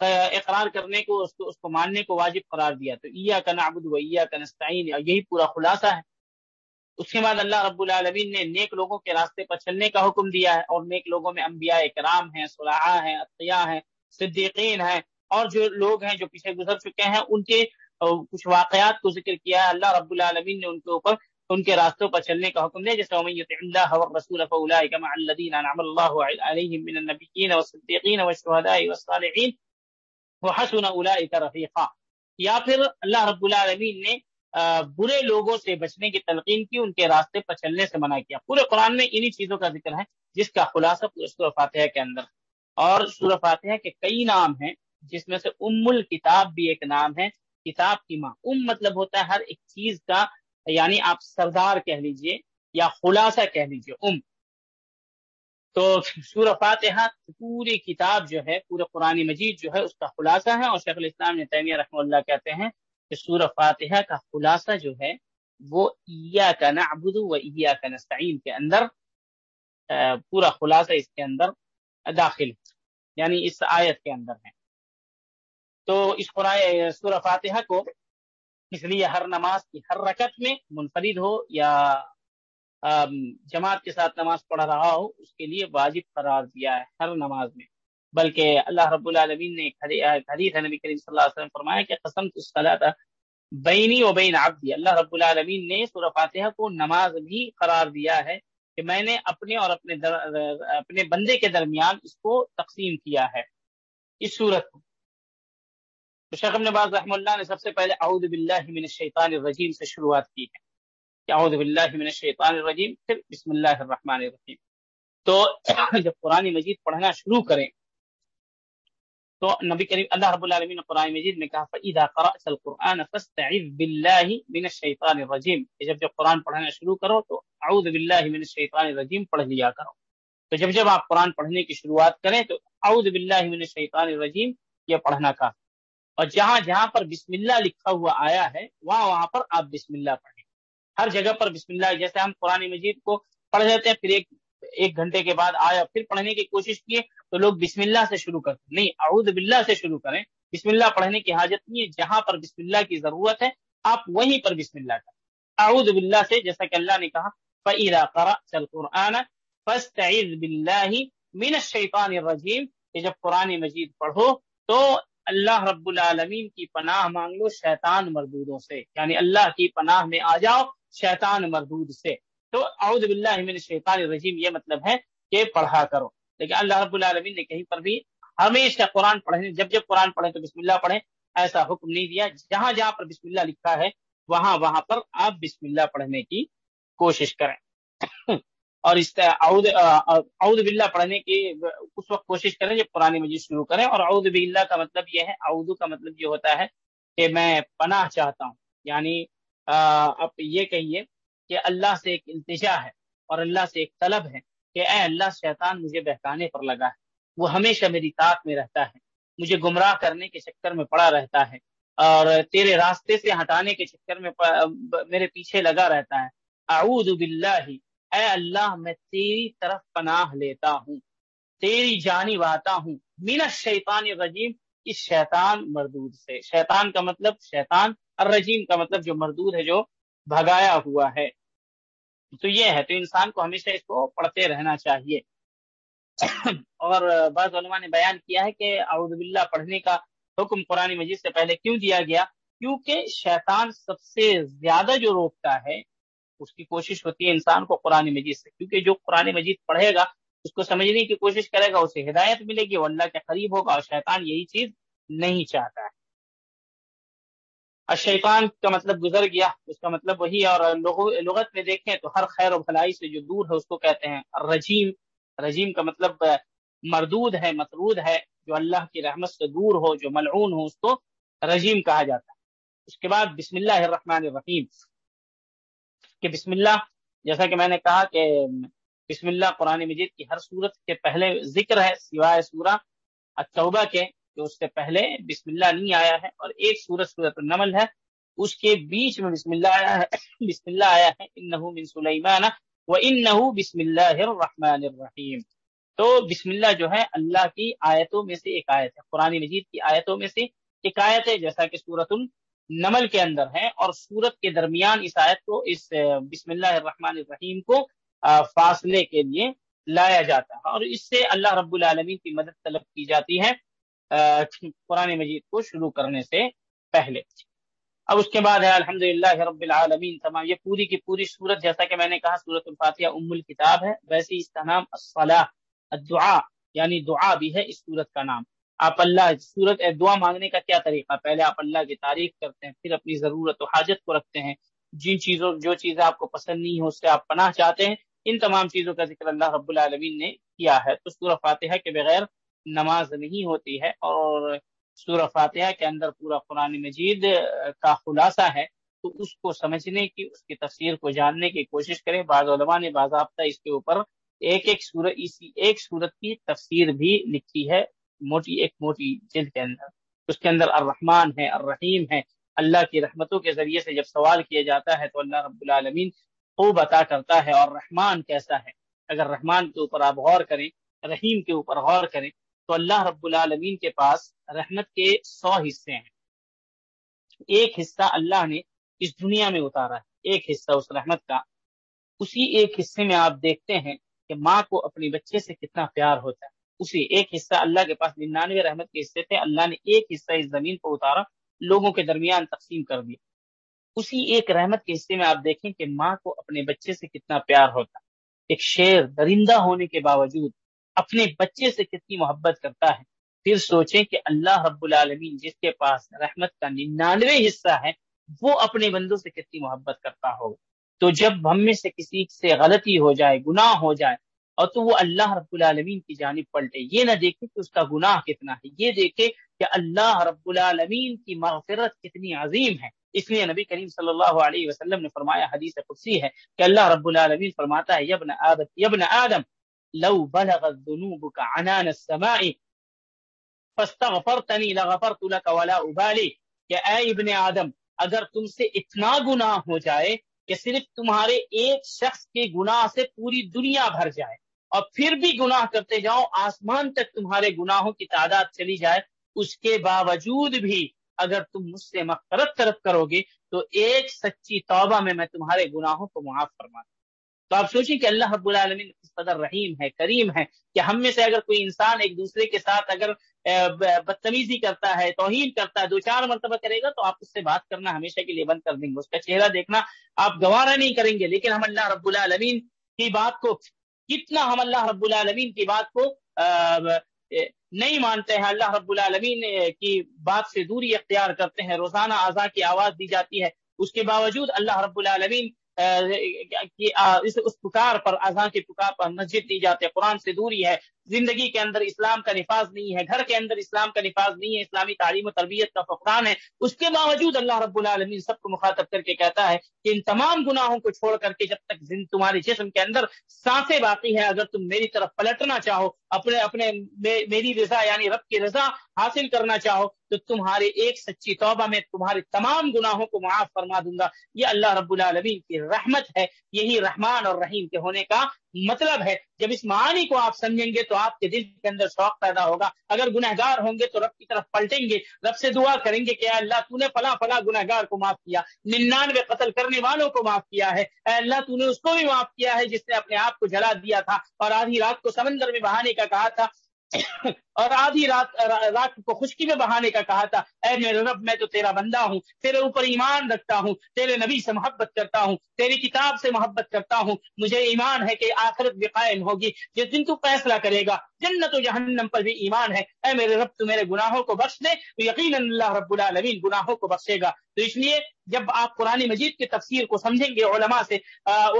اقرار کرنے کو، اس کو اس کو ماننے کو واجب قرار دیا۔ تو ایا کا نعبد و ایا کا نستعین یہی پورا خلاصہ ہے۔ اس کے بعد اللہ رب العالمین نے نیک لوگوں کے راستے پر چلنے کا حکم دیا ہے اور نیک لوگوں میں انبیاء کرام ہیں صلاح ہیں عطیہ ہیں، صدیقین ہیں، اور جو لوگ ہیں جو پیچھے گزر چکے ہیں، ان کے کچھ واقعات کو ذکر کیا ہے۔ اللہ رب العالمین نے ان کے اوپر ان کے راستوں پر چلنے کا حکم دیا جیسے اللہ والرسول فاولئک مع الذین انعم اللہ علیہم من النبیین والصدیقین والشہداء والصالحین وحسن اولئک رفیقا۔ یا پھر اللہ رب العالمین نے برے لوگوں سے بچنے کی تلقین کی، ان کے راستے پر چلنے سے منع کیا۔ پورے قرآن میں انہی چیزوں کا ذکر ہے جس کا خلاصہ پورے سورہ فاتحہ کے اندر اور سورہ فاتحہ کے کئی نام ہیں، جس میں سے ام الکتاب بھی ایک نام ہے، کتاب کی ماں۔ ام مطلب ہوتا ہے ہر ایک چیز کا یعنی آپ سردار کہہ لیجیے یا خلاصہ کہہ لیجیے، ام۔ تو سورہ فاتحہ پوری کتاب جو ہے، پورے قرآن مجید جو ہے، اس کا خلاصہ ہے اور شیخ الاسلام نے تیمیہ رحمہ اللہ کہتے ہیں کہ سورہ فاتحہ کا خلاصہ جو ہے، وہ ایا کا نعبد و ایا کا نستعین کے اندر پورا خلاصہ اس کے اندر داخل یعنی اس آیت کے اندر ہے۔ تو اس قرآن، سورہ فاتحہ کو اس لیے ہر نماز کی ہر رکعت میں منفرد ہو یا جماعت کے ساتھ نماز پڑھ رہا ہو، اس کے لیے واجب قرار دیا ہے ہر نماز میں۔ بلکہ اللہ رب العالمین نے حدیث ہے، نبی کریم صلی اللہ علیہ وسلم فرمایا کہ قسم الصلاۃ بینی و بین عبدی۔ اللہ رب العالمین نے سورہ فاتحہ کو نماز بھی قرار دیا ہے کہ میں نے اپنے اور اپنے در، اپنے بندے کے درمیان اس کو تقسیم کیا ہے۔ اس صورت کو تو شیخ ابن باز رحم اللہ نے سب سے پہلے اعوذ باللہ من الشیطان الرجیم سے شروعات کی ہے۔ کہ اعوذ باللہ من الشیطان الرجیم، پھر بسم اللہ الرحمن الرحیم۔ تو (coughs) جب قرآن مجید پڑھنا شروع کریں، تو نبی کریم اللہ رب العالمین نے قرآن مجید میں کہا، فَإِذَا قَرَأْتَ الْقُرْآنَ فَاسْتَعِذْ بِاللَّهِ مِنَ الشَّيْطَانِ الرَّجِيمِ۔ کہ جب جب قرآن پڑھنا شروع کرو، تو اعوذ باللہ من الشیطان الرجیم پڑھ لیا کرو۔ تو جب جب آپ قرآن پڑھنے کی شروعات کریں، تو اعوذ باللہ من الشیطان الرجیم یہ پڑھنا کا اور جہاں جہاں پر بسم اللہ لکھا ہوا آیا ہے، وہاں وہاں پر آپ بسم اللہ پڑھیں۔ ہر جگہ پر بسم اللہ، جیسے ہم قرآن مجید کو پڑھ دیتے ہیں، پھر ایک ایک گھنٹے کے بعد آیا پھر پڑھنے کی کوشش کیے تو لوگ بسم اللہ سے شروع کرتے نہیں، اعوذ باللہ سے شروع کریں۔ بسم اللہ پڑھنے کی حاجت نہیں ہے۔ جہاں پر بسم اللہ کی ضرورت ہے، آپ وہیں پر بسم اللہ کریں۔ اعوذ باللہ سے، جیسا کہ اللہ نے کہا، فَإِذَا قَرَأْتَ الْقُرْآنَ فَاسْتَعِذْ بِاللَّهِ مِنَ الشَّيْطَانِ الرَّجِيمِ۔ کہ جب قرآن مجید پڑھو تو اللہ رب العالمین کی پناہ مانگ لو شیطان مردودوں سے۔ یعنی اللہ کی پناہ میں آ جاؤ شیطان مردود سے۔ تو اعوذ باللہ من الشیطان الرجیم، یہ مطلب ہے کہ پڑھا کرو۔ لیکن اللہ رب العالمین نے کہیں پر بھی ہمیشہ قرآن پڑھنے، جب جب قرآن پڑھیں تو بسم اللہ پڑھیں، ایسا حکم نہیں دیا۔ جہاں جہاں پر بسم اللہ لکھا ہے، وہاں وہاں پر آپ بسم اللہ پڑھنے کی کوشش کریں۔ اور اس اعوذ باللہ پڑھنے کی اس وقت کوشش کریں جب قرآن مجید شروع کریں اور اعوذ باللہ کا مطلب یہ ہے، اعوذ کا مطلب یہ ہوتا ہے کہ میں پناہ چاہتا ہوں۔ یعنی آپ یہ کہیے کہ اللہ سے ایک التجا ہے اور اللہ سے ایک طلب ہے کہ اے اللہ، شیطان مجھے بہکانے پر لگا ہے۔ وہ ہمیشہ میری طاق میں رہتا ہے، مجھے گمراہ کرنے کے چکر میں پڑا رہتا ہے اور تیرے راستے سے ہٹانے کے چکر میں میرے پیچھے لگا رہتا ہے۔ اعوذ باللہ اے اللہ، میں تیری طرف پناہ لیتا ہوں، تیری جانب آتا ہوں۔ من الشیطان الرجیم، اس شیطان مردود سے۔ شیطان کا مطلب شیطان الرجیم کا مطلب جو مردود ہے، جو بھگایا ہوا ہے۔ تو یہ ہے، تو انسان کو ہمیشہ اس کو پڑھتے رہنا چاہیے۔ اور بعض علماء نے بیان کیا ہے کہ اعوذ باللہ، پڑھنے کا حکم قرآن مجید سے پہلے کیوں دیا گیا؟ کیونکہ شیطان سب سے زیادہ جو روکتا ہے اس کی کوشش ہوتی ہے انسان کو قرآن مجید سے۔ کیونکہ جو قرآن مجید پڑھے گا، اس کو سمجھنے کی کوشش کرے گا، اسے ہدایت ملے گی، وہ اللہ کے قریب ہوگا اور شیطان یہی چیز نہیں چاہتا ہے۔ شیطان کا مطلب گزر گیا۔ اس کا مطلب وہی ہے۔ اور لغت میں دیکھیں تو ہر خیر و بھلائی سے جو دور ہے، اس کو کہتے ہیں رجیم۔ رجیم کا مطلب مردود ہے، مطرود ہے۔ جو اللہ کی رحمت سے دور ہو، جو ملعون ہو، اس کو رجیم کہا جاتا ہے۔ اس کے بعد بسم اللہ الرحمن الرحیم۔ کہ بسم اللہ، جیسا کہ میں نے کہا کہ بسم اللہ قرآن مجید کی ہر صورت کے پہلے ذکر ہے سوائے سورہ التوبہ کے، کہ اس سے پہلے بسم اللہ نہیں آیا ہے اور ایک سورت سورت النمل ہے، اس کے بیچ میں بسم اللہ آیا ہے، بسم اللہ آیا ہے، انہو من سلیمان و انہو بسم اللہ الرحمن الرحیم۔ تو بسم اللہ جو ہے، اللہ کی آیتوں میں سے ایک آیت ہے، قرآن مجید کی آیتوں میں سے ایک آیت ہے، جیسا کہ سورت النمل کے اندر ہے اور سورت کے درمیان اس آیت کو، اس بسم اللہ الرحمن الرحیم کو فاصلے کے لیے لایا جاتا ہے اور اس سے اللہ رب العالمین کی مدد طلب کی جاتی ہے قرآن مجید کو شروع کرنے سے پہلے۔ اب اس کے بعد ہے الحمد رب العالمین، تمام، یہ پوری کی پوری صورت جیسا کہ میں نے کہا صورت الفاتحہ ام الکتاب ہے، ویسے اس کا نام الدعا یعنی دعا بھی ہے اس صورت کا نام۔ آپ اللہ صورت دعا مانگنے کا کیا طریقہ؟ پہلے آپ اللہ کی تعریف کرتے ہیں، پھر اپنی ضرورت و حاجت کو رکھتے ہیں۔ جن چیزوں، جو چیزیں آپ کو پسند نہیں ہو اس سے آپ پناہ چاہتے ہیں۔ ان تمام چیزوں کا ذکر اللہ رب العالمین نے کیا ہے۔ تو سورہ فاتحہ کے بغیر نماز نہیں ہوتی ہے اور سورہ فاتحہ کے اندر پورا قرآن مجید کا خلاصہ ہے۔ تو اس کو سمجھنے کی، اس کی تفسیر کو جاننے کی کوشش کریں۔ بعض علماء نے باضابطہ اس کے اوپر ایک ایک سورت اسی ایک سورت کی تفسیر بھی لکھی ہے۔ موٹی ایک موٹی جلد کے اندر۔ اس کے اندر الرحمن ہے، الرحیم ہے۔ اللہ کی رحمتوں کے ذریعے سے جب سوال کیا جاتا ہے تو اللہ رب العالمین خوب عطا کرتا ہے اور رحمان کیسا ہے۔ اگر رحمان کے اوپر آپ غور کریں، رحیم کے اوپر غور کریں تو اللہ رب العالمین کے پاس رحمت کے سو حصے ہیں۔ ایک حصہ اللہ نے اس دنیا میں اتارا ہے، ایک حصہ اس رحمت کا۔ اسی ایک حصے میں آپ دیکھتے ہیں کہ ماں کو اپنی بچے سے کتنا پیار ہوتا ہے۔ اسی ایک حصہ اللہ کے پاس ننانوے رحمت کے حصے تھے۔ اللہ نے ایک حصہ اس زمین کو اتارا، لوگوں کے درمیان تقسیم کر دیا۔ اسی ایک رحمت کے حصے میں آپ دیکھیں کہ ماں کو اپنے بچے سے کتنا پیار ہوتا ایک شیر درندہ ہونے کے باوجود اپنے بچے سے کتنی محبت کرتا ہے۔ پھر سوچیں کہ اللہ رب العالمین جس کے پاس رحمت کا ننانوے حصہ ہے، وہ اپنے بندوں سے کتنی محبت کرتا ہو تو جب ہم میں سے کسی سے غلطی ہو جائے، گناہ ہو جائے اور تو وہ اللہ رب العالمین کی جانب پلٹے۔ یہ نہ دیکھے کہ اس کا گناہ کتنا ہے، یہ دیکھے کہ اللہ رب العالمین کی مغفرت کتنی عظیم ہے۔ اس لیے نبی کریم صلی اللہ علیہ وسلم نے فرمایا، حدیث قدسی ہے کہ اللہ رب العالمین فرماتا ہے یبن یبن آدم لو بلغت ذنوبك عنان السماء، فاستغفرتنی لغفرت لك ولا ابالی۔ کہ اے ابن آدم، اگر تم سے اتنا گناہ ہو جائے کہ صرف تمہارے ایک شخص کے گناہ سے پوری دنیا بھر جائے اور پھر بھی گناہ کرتے جاؤ، آسمان تک تمہارے گناہوں کی تعداد چلی جائے، اس کے باوجود بھی اگر تم مجھ سے مغفرت طرف کرو گے، تو ایک سچی توبہ میں میں تمہارے گناہوں کو معاف فرما دوں۔ تو آپ سوچیں کہ اللہ رب العالمین اس قدر رحیم ہے، کریم ہے کہ ہم میں سے اگر کوئی انسان ایک دوسرے کے ساتھ اگر بدتمیزی کرتا ہے، توہین کرتا ہے، دو چار مرتبہ کرے گا، تو آپ اس سے بات کرنا ہمیشہ کے لیے بند کر دیں گے۔ اس کا چہرہ دیکھنا آپ گوارا نہیں کریں گے، لیکن ہم اللہ رب العالمین کی بات کو کتنا ہم اللہ رب العالمین کی بات کو نہیں مانتے ہیں، اللہ رب العالمین کی بات سے دوری اختیار کرتے ہیں، روزانہ اعضاء کی آواز دی جاتی ہے۔ اس کے باوجود اللہ رب العالمین اس پکار پر اذان کی پکار پر مسجد دی جاتی ہے، قرآن سے دوری ہے۔ زندگی کے اندر اسلام کا نفاذ نہیں ہے، گھر کے اندر اسلام کا نفاذ نہیں ہے، اسلامی تعلیم و تربیت کا فقران ہے۔ اس کے باوجود اللہ رب العالمین سب کو مخاطب کر کے کہتا ہے کہ ان تمام گناہوں کو چھوڑ کر کے جب تک تمہارے جسم کے اندر سانسیں باقی ہیں، اگر تم میری طرف پلٹنا چاہو، اپنے اپنے میری رضا یعنی رب کی رضا حاصل کرنا چاہو، تو تمہارے ایک سچی توبہ میں تمہارے تمام گناہوں کو معاف فرما دوں گا۔ یہ اللہ رب العالمین کی رحمت ہے، یہی رحمان اور رحیم کے ہونے کا مطلب ہے، جب اس معانی کو آپ سمجھیں گے تو آپ کے دل کے اندر شوق پیدا ہوگا۔ اگر گنہ گار ہوں گے تو رب کی طرف پلٹیں گے، رب سے دعا کریں گے کہ اے اللہ تو نے فلاں فلاں گنہ گار کو معاف کیا، ننانوے قتل کرنے والوں کو معاف کیا ہے۔ اے اللہ تو نے اس کو بھی معاف کیا ہے جس نے اپنے آپ کو جلا دیا تھا اور آدھی رات کو سمندر میں بہانے کا کہا تھا۔ اور آدھی رات رات کو خشکی میں بہانے کا کہا تھا، اے میرے رب، میں تو تیرا بندہ ہوں، تیرے اوپر ایمان رکھتا ہوں، تیرے نبی سے محبت کرتا ہوں، تیری کتاب سے محبت کرتا ہوں، مجھے ایمان ہے کہ آخرت بھی قائم ہوگی، جس دن تو فیصلہ کرے گا، جنت و جہنم پر بھی ایمان ہے۔ اے میرے رب، تو میرے گناہوں کو بخش دے، تو یقیناً اللہ رب العالمین گناہوں کو بخشے گا۔ تو اس لیے جب آپ قرآن مجید کی تفسیر کو سمجھیں گے، علماء سے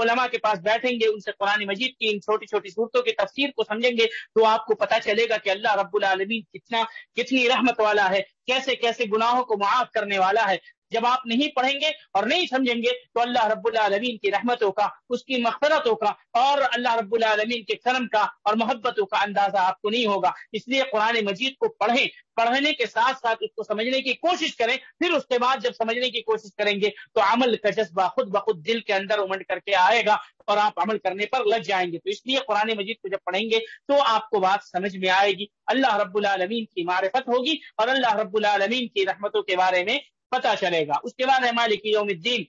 علماء کے پاس بیٹھیں گے، ان سے قرآن مجید کی ان چھوٹی چھوٹی صورتوں کی تفسیر کو سمجھیں گے، تو آپ کو پتہ چلے گا کہ اللہ رب العالمین کتنا کتنی رحمت والا ہے کیسے کیسے گناہوں کو معاف کرنے والا ہے۔ جب آپ نہیں پڑھیں گے اور نہیں سمجھیں گے تو اللہ رب العالمین کی رحمتوں کا، اس کی مغفرتوں کا اور اللہ رب العالمین کے کرم کا اور محبتوں کا اندازہ آپ کو نہیں ہوگا۔ اس لیے قرآن مجید کو پڑھیں۔ پڑھنے کے ساتھ ساتھ اس کو سمجھنے کی کوشش کریں۔ پھر اس کے بعد جب سمجھنے کی کوشش کریں گے تو عمل کا جذبہ خود بخود دل کے اندر امنڈ کر کے آئے گا اور آپ عمل کرنے پر لگ جائیں گے۔ تو اس لیے قرآن مجید کو جب پڑھیں گے تو آپ کو بات سمجھ میں آئے گی۔ اللہ رب العالمین کی معرفت ہوگی اور اللہ رب العالمین کی رحمتوں کے بارے میں پتا چلے گا۔ اس کے بعد ہے مالک یوم الدین،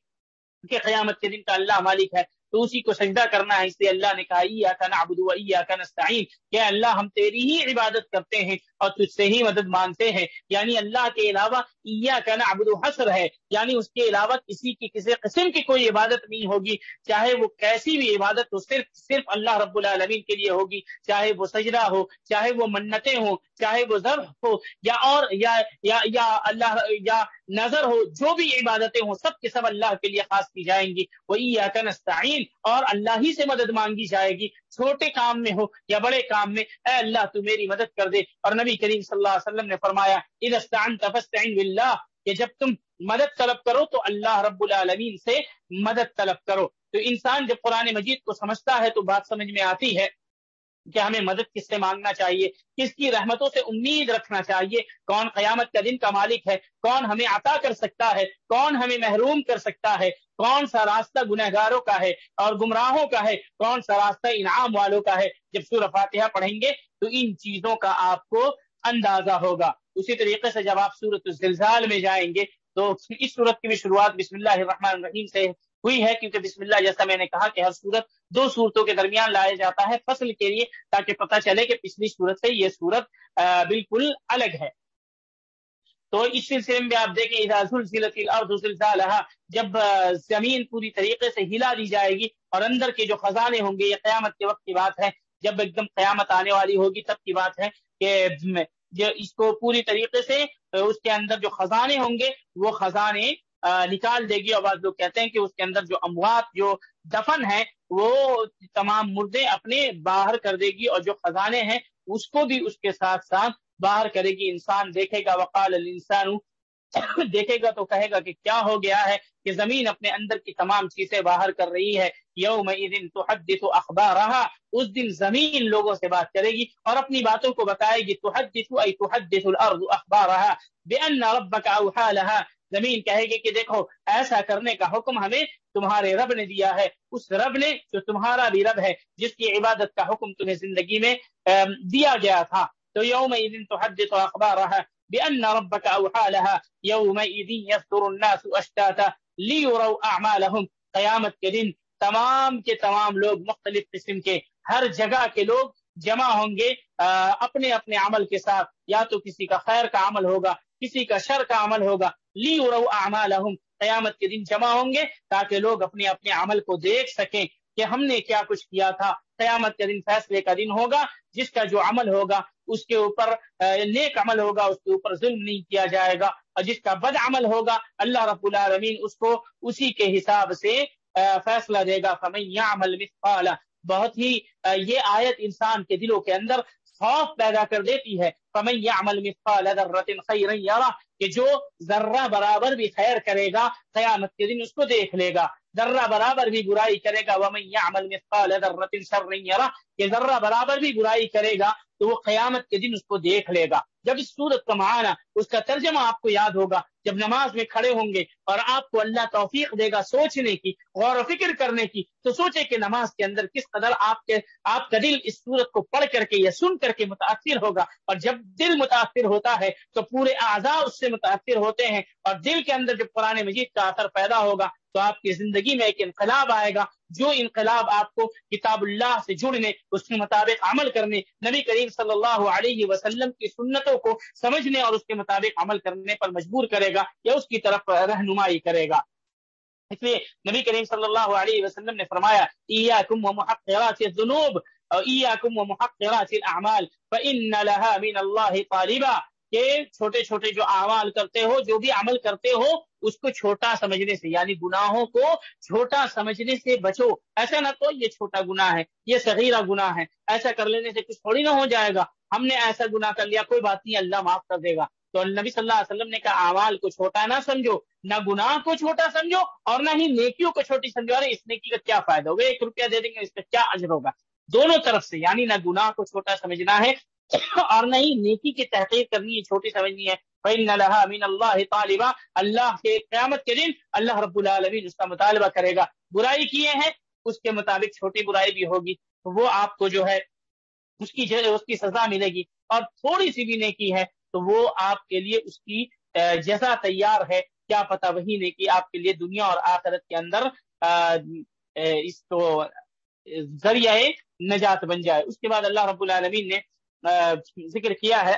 کہ قیامت کے دن کا اللہ مالک ہے۔ تو اسی کو سجدہ کرنا ہے اس لیے اللہ نے کہا کا نعبد و کا نستعین کہ اللہ ہم تیری ہی عبادت کرتے ہیں اور تجھ سے ہی مدد مانتے ہیں۔ یعنی اللہ کے علاوہ کا نعبد و حسر ہے۔ یعنی اس کے علاوہ کسی کی کسی قسم کی کوئی عبادت نہیں ہوگی۔ چاہے وہ کیسی بھی عبادت ہو صرف صرف اللہ رب العالمین کے لیے ہوگی۔ چاہے وہ سجدہ ہو چاہے وہ منتیں ہوں چاہے وہ ضرب ہو یا اور یا یا, یا اللہ یا نظر ہو جو بھی عبادتیں ہوں سب کے سب اللہ کے لیے خاص کی جائیں گی۔ وہ نستعین اور اللہ ہی سے مدد مانگی جائے گی۔ چھوٹے کام میں ہو یا بڑے کام میں، اے اللہ تو میری مدد کر دے۔ اور نبی کریم صلی اللہ علیہ وسلم نے فرمایا باللہ۔ کہ جب تم مدد طلب کرو تو اللہ رب العالمین سے مدد طلب کرو۔ تو انسان جب قرآن مجید کو سمجھتا ہے تو بات سمجھ میں آتی ہے۔ کہ ہمیں مدد کس سے مانگنا چاہیے، کس کی رحمتوں سے امید رکھنا چاہیے، کون قیامت کا دن کا مالک ہے، کون ہمیں عطا کر سکتا ہے، کون ہمیں محروم کر سکتا ہے، کون سا راستہ گنہ گاروں کا ہے اور گمراہوں کا ہے، کون سا راستہ انعام والوں کا ہے۔ جب سورہ فاتحہ پڑھیں گے تو ان چیزوں کا آپ کو اندازہ ہوگا۔ اسی طریقے سے جب آپ صورت الزلزال میں جائیں گے تو اس صورت کی بھی شروعات بسم اللہ الرحمن الرحیم سے ہوئی ہے، کیونکہ بسم اللہ جیسا میں نے کہا کہ ہر صورت دو صورتوں کے درمیان لایا جاتا ہے فصل کے لیے، تاکہ پتہ چلے کہ پچھلی صورت سے یہ صورت بالکل الگ ہے۔ تو اس سلسلے میں آپ دیکھیں جب زمین پوری طریقے سے ہلا دی جائے گی اور اندر کے جو خزانے ہوں گے، یہ قیامت کے وقت کی بات ہے۔ جب ایک دم قیامت آنے والی ہوگی، تب کی بات ہے کہ اس کو پوری طریقے سے اس کے اندر جو خزانے ہوں گے، وہ خزانے نکال دے گی، اور بعض لوگ کہتے ہیں کہ اس کے اندر جو اموات، جو دفن ہے وہ تمام مردے اپنے باہر کر دے گی، اور جو خزانے ہیں، اس کو بھی اس کے ساتھ ساتھ باہر کرے گی۔ انسان دیکھے گا، وقال الانسان، دیکھے گا تو کہے گا کہ کیا ہو گیا ہے کہ زمین اپنے اندر کی تمام چیزیں باہر کر رہی ہے۔ یوم تو حدث اخبار رہا اس دن زمین لوگوں سے بات کرے گی اور اپنی باتوں کو بتائے گی۔ تو حدث ای تو الارض اخبار رہا بے ان ربک اوحا لها زمین کہے گی کہ دیکھو، ایسا کرنے کا حکم ہمیں تمہارے رب نے دیا ہے۔ اس رب نے جو تمہارا بھی رب ہے، جس کی عبادت کا حکم تمہیں زندگی میں دیا گیا تھا۔ تو یوم تحدث اخبارها بان ربك اوحى لها يومئذ يصدر الناس اشتاتا ليروا اعمالهم۔ قیامت کے دن تمام کے تمام لوگ، مختلف قسم کے، ہر جگہ کے لوگ جمع ہوں گے اپنے اپنے عمل کے ساتھ۔ یا تو کسی کا خیر کا عمل ہوگا کسی کا شر کا عمل ہوگا۔ لی ارو قیامت کے دن جمع ہوں گے تاکہ لوگ اپنے اپنے عمل کو دیکھ سکیں کہ ہم نے کیا کچھ کیا تھا۔ قیامت کے دن فیصلے کا دن ہوگا، جس کا جو عمل ہوگا، اس کے اوپر نیک عمل ہوگا، اس کے اوپر ظلم نہیں کیا جائے گا۔ اور جس کا بد عمل ہوگا، اللہ رب العالمین اس کو اسی کے حساب سے فیصلہ دے گا۔ فمن یعمل مثقال۔ بہت ہی یہ آیت انسان کے دلوں کے اندر خوف پیدا کر دیتی ہے۔ فمن یعمل مثقال ذرۃ خیرا یرا کہ جو ذرہ برابر بھی خیر کرے گا، قیامت کے دن اس کو دیکھ لے گا۔ ذرہ برابر بھی برائی کرے گا۔ ومن یعمل مثقال ذرۃ شر یرا کہ ذرہ برابر بھی برائی کرے گا۔ تو وہ قیامت کے دن اس کو دیکھ لے گا۔ جب اس صورت کا معنی، اس کا ترجمہ آپ کو یاد ہوگا، جب نماز میں کھڑے ہوں گے اور آپ کو اللہ توفیق دے گا سوچنے کی، غور و فکر کرنے کی، تو سوچے کہ نماز کے اندر کس قدر آپ کے، آپ کا دل اس صورت کو پڑھ کر کے یا سن کر کے متاثر ہوگا۔ اور جب دل متاثر ہوتا ہے، تو پورے اعضاء اس سے متاثر ہوتے ہیں۔ اور دل کے اندر جب قرآن مجید کا اثر پیدا ہوگا تو آپ کی زندگی میں ایک انقلاب آئے گا۔ جو انقلاب آپ کو کتاب اللہ سے جڑنے اس کے مطابق عمل کرنے، نبی کریم صلی اللہ علیہ وسلم کی سنتوں کو سمجھنے اور اس کے مطابق عمل کرنے پر مجبور کرے گا یا اس کی طرف رہنمائی کرے گا۔ اس لیے نبی کریم صلی اللہ علیہ وسلم نے فرمایا، ایاکم ومحقرات الذنوب ایاکم ومحقرات الاعمال فان لها من الله طالبا کہ چھوٹے چھوٹے جو اعمال کرتے ہو، جو بھی عمل کرتے ہو، اس کو چھوٹا سمجھنے سے یعنی گناہوں کو چھوٹا سمجھنے سے بچو۔ ایسا نہ تو یہ چھوٹا گناہ ہے، یہ صغیرہ گناہ ہے۔ ایسا کر لینے سے کچھ تھوڑی نہ ہو جائے گا۔ ہم نے ایسا گناہ کر لیا، کوئی بات نہیں، اللہ معاف کر دے گا۔ تو نبی صلی اللہ علیہ وسلم نے کہا، اعمال کو چھوٹا نہ سمجھو، نہ گناہ کو چھوٹا سمجھو اور نہ ہی نیکیوں کو چھوٹی سمجھو۔ ارے، اس نیکی کا کیا فائدہ ہوگا؟ ایک روپیہ دے دیں گے، اس کا کیا اجر ہوگا؟ دونوں طرف سے یعنی نہ گناہ کو چھوٹا سمجھنا ہے (coughs) اور نہ ہی نیکی کی تحقیق کرنی ہے چھوٹی سمجھنی ہے۔ فَإِنَّ لَهَا مِنَ اللَّهِ طَالِبًا۔ اللہ کے قیامت کے دن اللہ رب العالمین اس کا مطالبہ کرے گا۔ برائی کیے ہیں، اس کے مطابق چھوٹی برائی بھی ہوگی۔ وہ آپ کو جو ہے، اس کی اس کی سزا ملے گی۔ اور تھوڑی سی بھی نیکی ہے، تو وہ آپ کے لیے اس کی جزا تیار ہے۔ کیا پتہ وہی نیکی آپ کے لیے دنیا اور آخرت کے اندر اس کو ذریعہ نجات بن جائے۔ اس کے بعد اللہ رب العالمین نے ذکر کیا ہے۔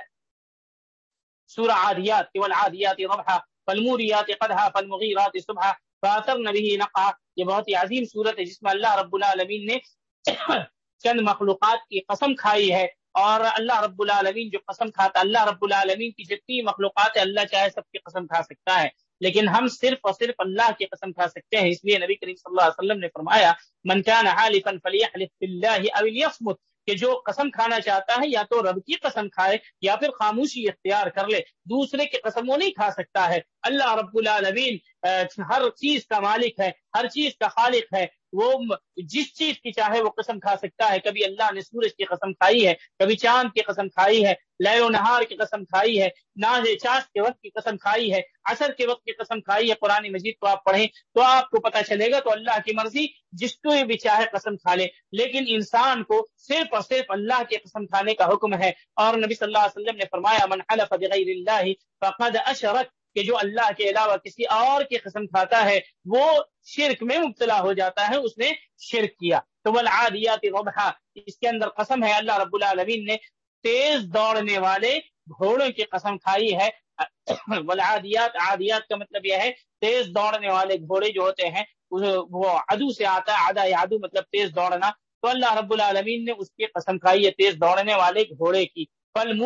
سورہ عادیات والعادیات ضبحا فالموریات قدحا فالمغیرات صبحا فاثرن به نقعا یہ بہت ہی عظیم صورت ہے جس میں اللہ رب العالمین نے (coughs) چند مخلوقات کی قسم کھائی ہے۔ اور اللہ رب العالمین جو قسم کھاتا، اللہ رب العالمین کی جتنی مخلوقات ہے اللہ چاہے سب کی قسم کھا سکتا ہے۔ لیکن ہم صرف اور صرف اللہ کی قسم کھا سکتے ہیں۔ اس لیے نبی کریم صلی اللہ علیہ وسلم نے فرمایا، من كان حالفا فليحلف بالله او ليصمت کہ جو قسم کھانا چاہتا ہے یا تو رب کی قسم کھائے یا پھر خاموشی اختیار کر لے، دوسرے کی قسم وہ نہیں کھا سکتا ہے۔ اللہ رب العالمین ہر چیز کا مالک ہے، ہر چیز کا خالق ہے۔ وہ جس چیز کی چاہے وہ قسم کھا سکتا ہے۔ کبھی اللہ نے سورج کی قسم کھائی ہے، کبھی چاند کی قسم کھائی ہے لے و نہار کی قسم کھائی ہے ناز چاش کے وقت کی قسم کھائی ہے، عصر کے وقت کی قسم کھائی ہے۔ قرآن مجید کو آپ پڑھیں تو آپ کو پتہ چلے گا تو اللہ کی مرضی جس کو بھی چاہے قسم کھا لے۔ لیکن انسان کو صرف اور صرف اللہ کی قسم کھانے کا حکم ہے۔ اور نبی صلی اللہ علیہ وسلم نے فرمایا، من حلف بغیر اللہ فقد اشرک کہ جو اللہ کے علاوہ کسی اور کی قسم کھاتا ہے، وہ شرک میں مبتلا ہو جاتا ہے، اس نے شرک کیا۔ تو والعادیات ربحا اس کے اندر قسم ہے۔ اللہ رب العالمین نے تیز دوڑنے والے گھوڑوں کی قسم کھائی ہے۔ والعادیات، عادیات کا مطلب یہ ہے، تیز دوڑنے والے گھوڑے جو ہوتے ہیں، وہ عدو سے آتا ہے آدھا یادو مطلب تیز دوڑنا۔ تو اللہ رب العالمین نے اس کی قسم کھائی ہے تیز دوڑنے والے گھوڑے کی۔ پل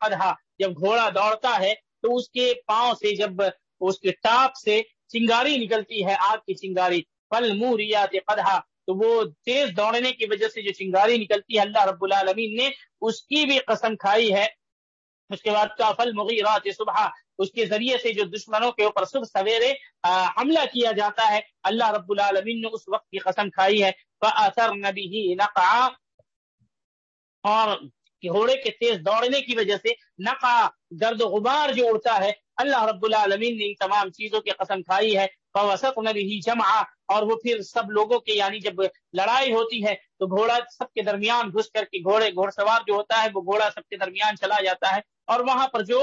قدحا، جب گھوڑا دوڑتا ہے تو اس کے پاؤں سے جب اس کے ٹاپ سے چنگاری نکلتی ہے آگ کی چنگاری پل موریات قدحا، تو وہ تیز دوڑنے کی وجہ سے جو چنگاری نکلتی ہے اللہ رب العالمین نے، اس کی بھی قسم کھائی ہے۔ اس کے بعد کافل مغیرات صبح اس کے ذریعے سے جو دشمنوں کے اوپر صبح سویرے حملہ کیا جاتا ہے۔ اللہ رب العالمین نے اس وقت کی قسم کھائی ہے۔ نقع اور گھوڑے کے تیز دوڑنے کی وجہ سے نقا گرد و غبار جو اڑتا ہے، اللہ رب العالمین نے ان تمام چیزوں کی قسم کھائی ہے۔ فوسط نبی جمع اور وہ پھر سب لوگوں کے یعنی جب لڑائی ہوتی ہے تو گھوڑا سب کے درمیان گھس کر کے گھوڑے، گھوڑ سوار جو ہوتا ہے وہ گھوڑا سب کے درمیان چلا جاتا ہے، اور وہاں پر جو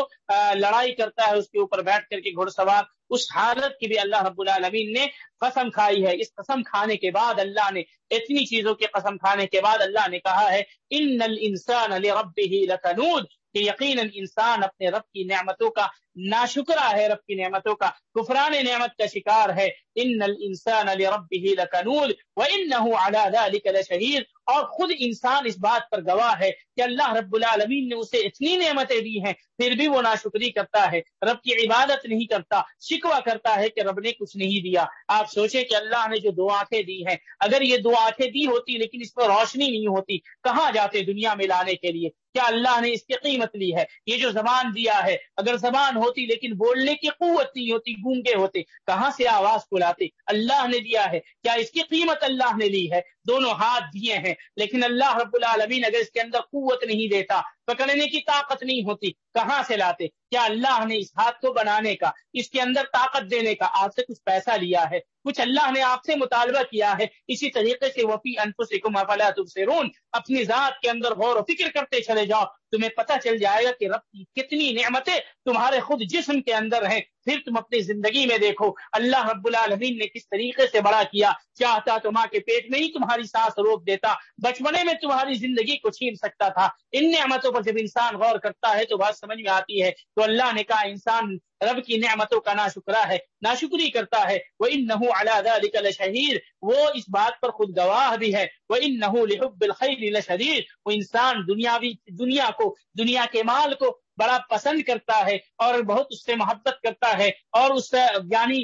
لڑائی کرتا ہے اس کے اوپر بیٹھ کر کے گھوڑ سوار، اس حالت کی بھی اللہ رب العالمین نے قسم کھائی ہے۔ اس قسم کھانے کے بعد اللہ نے، اتنی چیزوں کی قسم کھانے کے بعد اللہ نے کہا ہے، ان الانسان لربه لکنود کہ یقیناً انسان اپنے رب کی نعمتوں کا ناشکرا ہے، رب کی نعمتوں کا کفران نعمت کا شکار ہے۔ ان الانسان لربه لکنود وانه على ذلك لشهید اور خود انسان اس بات پر گواہ ہے کہ اللہ رب العالمین نے اسے اتنی نعمتیں دی ہیں، پھر بھی وہ ناشکری کرتا ہے، رب کی عبادت نہیں کرتا شکوا کرتا ہے کہ رب نے کچھ نہیں دیا۔ آپ سوچیں کہ اللہ نے جو دو آنکھیں دی ہیں، اگر یہ دو آنکھیں دی ہوتی لیکن اس پر روشنی نہیں ہوتی، کہاں جاتے دنیا میں لانے کے لیے؟ کیا اللہ نے اس کی قیمت لی ہے؟ یہ جو زبان دیا ہے، اگر زبان ہوتی لیکن بولنے کی قوت نہیں ہوتی، گونگے ہوتے، کہاں سے آواز کو لاتے؟ اللہ نے دیا ہے۔ کیا اس کی قیمت اللہ نے لی ہے؟ دونوں ہاتھ دیے ہیں لیکن اللہ رب العالمین اگر اس کے اندر قوت نہیں دیتا پکڑنے کی طاقت نہیں ہوتی، کہاں سے لاتے؟ کیا اللہ نے اس ہاتھ کو بنانے کا، اس کے اندر طاقت دینے کا آپ سے کچھ پیسہ لیا ہے؟ کچھ اللہ نے آپ سے مطالبہ کیا ہے؟ اسی طریقے سے وفی انفسکم افلا تبصرون، اپنی ذات کے اندر غور و فکر کرتے چلے جاؤ۔ تمہیں پتہ چل جائے گا کہ رب کی کتنی نعمتیں تمہارے خود جسم کے اندر ہیں۔ پھر تم اپنی زندگی میں دیکھو، اللہ رب العالمین نے کس طریقے سے بڑا کیا۔ چاہتا تو ماں کے پیٹ میں ہی تمہاری سانس روک دیتا، بچپنے میں تمہاری زندگی کو چھین سکتا تھا۔ ان نعمتوں پر جب انسان غور کرتا ہے تو بات سمجھ میں آتی ہے تو اللہ نے کہا انسان رب کی نعمتوں کا نا شکرا ہے نا شکری کرتا ہے۔ وہ ان نحو اللہ شہیر وہ اس بات پر خود گواہ بھی ہے۔ وہ ان نحو لحب وہ انسان دنیاوی، دنیا کو، دنیا کے مال کو بڑا پسند کرتا ہے اور بہت اس سے محبت کرتا ہے اور اس یعنی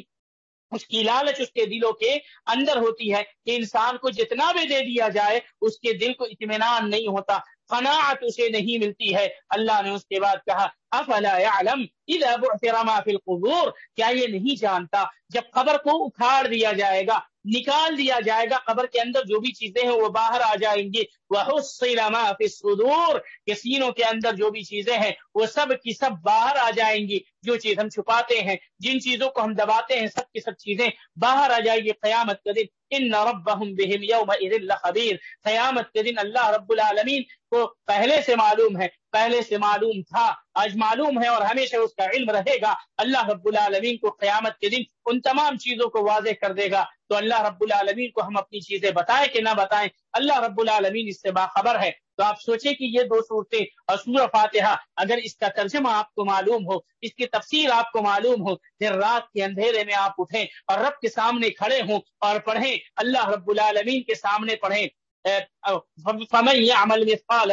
اس کی لالچ اس کے دلوں کے اندر ہوتی ہے کہ انسان کو جتنا بھی دے دیا جائے، اس کے دل کو اطمینان نہیں ہوتا۔ قناعت اسے نہیں ملتی ہے۔ اللہ نے اس کے بعد کہا، افلا يعلم اذا بعثر ما في القبور؟ کیا یہ نہیں جانتا؟ جب قبر کو اکھاڑ دیا جائے گا، نکال دیا جائے گا، قبر کے اندر جو بھی چیزیں ہیں وہ باہر آ جائیں گی۔ وہ سینوں کے اندر جو بھی چیزیں ہیں، وہ سب کی سب باہر آ جائیں گی۔ جو چیز ہم چھپاتے ہیں، جن چیزوں کو ہم دباتے ہیں، سب کی سب چیزیں باہر آ جائے گی قیامت کے دن۔ ان ربهم بهم يومئذ لخبير۔ قیامت کے دن اللہ رب العالمین کو پہلے سے معلوم ہے، پہلے سے معلوم تھا، آج معلوم ہے اور ہمیشہ اس کا علم رہے گا۔ اللہ رب العالمین کو قیامت کے دن ان تمام چیزوں کو واضح کر دے گا۔ تو اللہ رب العالمین کو ہم اپنی چیزیں بتائیں کہ نہ بتائیں اللہ رب العالمین اس سے باخبر ہے۔ تو آپ سوچیں کہ یہ دو صورتیں اور سورہ فاتحہ، اگر اس کا ترجمہ آپ کو معلوم ہو، اس کی تفسیر آپ کو معلوم ہو، پھر رات کے اندھیرے میں آپ اٹھیں اور رب کے سامنے کھڑے ہوں اور پڑھیں، اللہ رب العالمین کے سامنے پڑھیں۔ فمن يعمل مثقال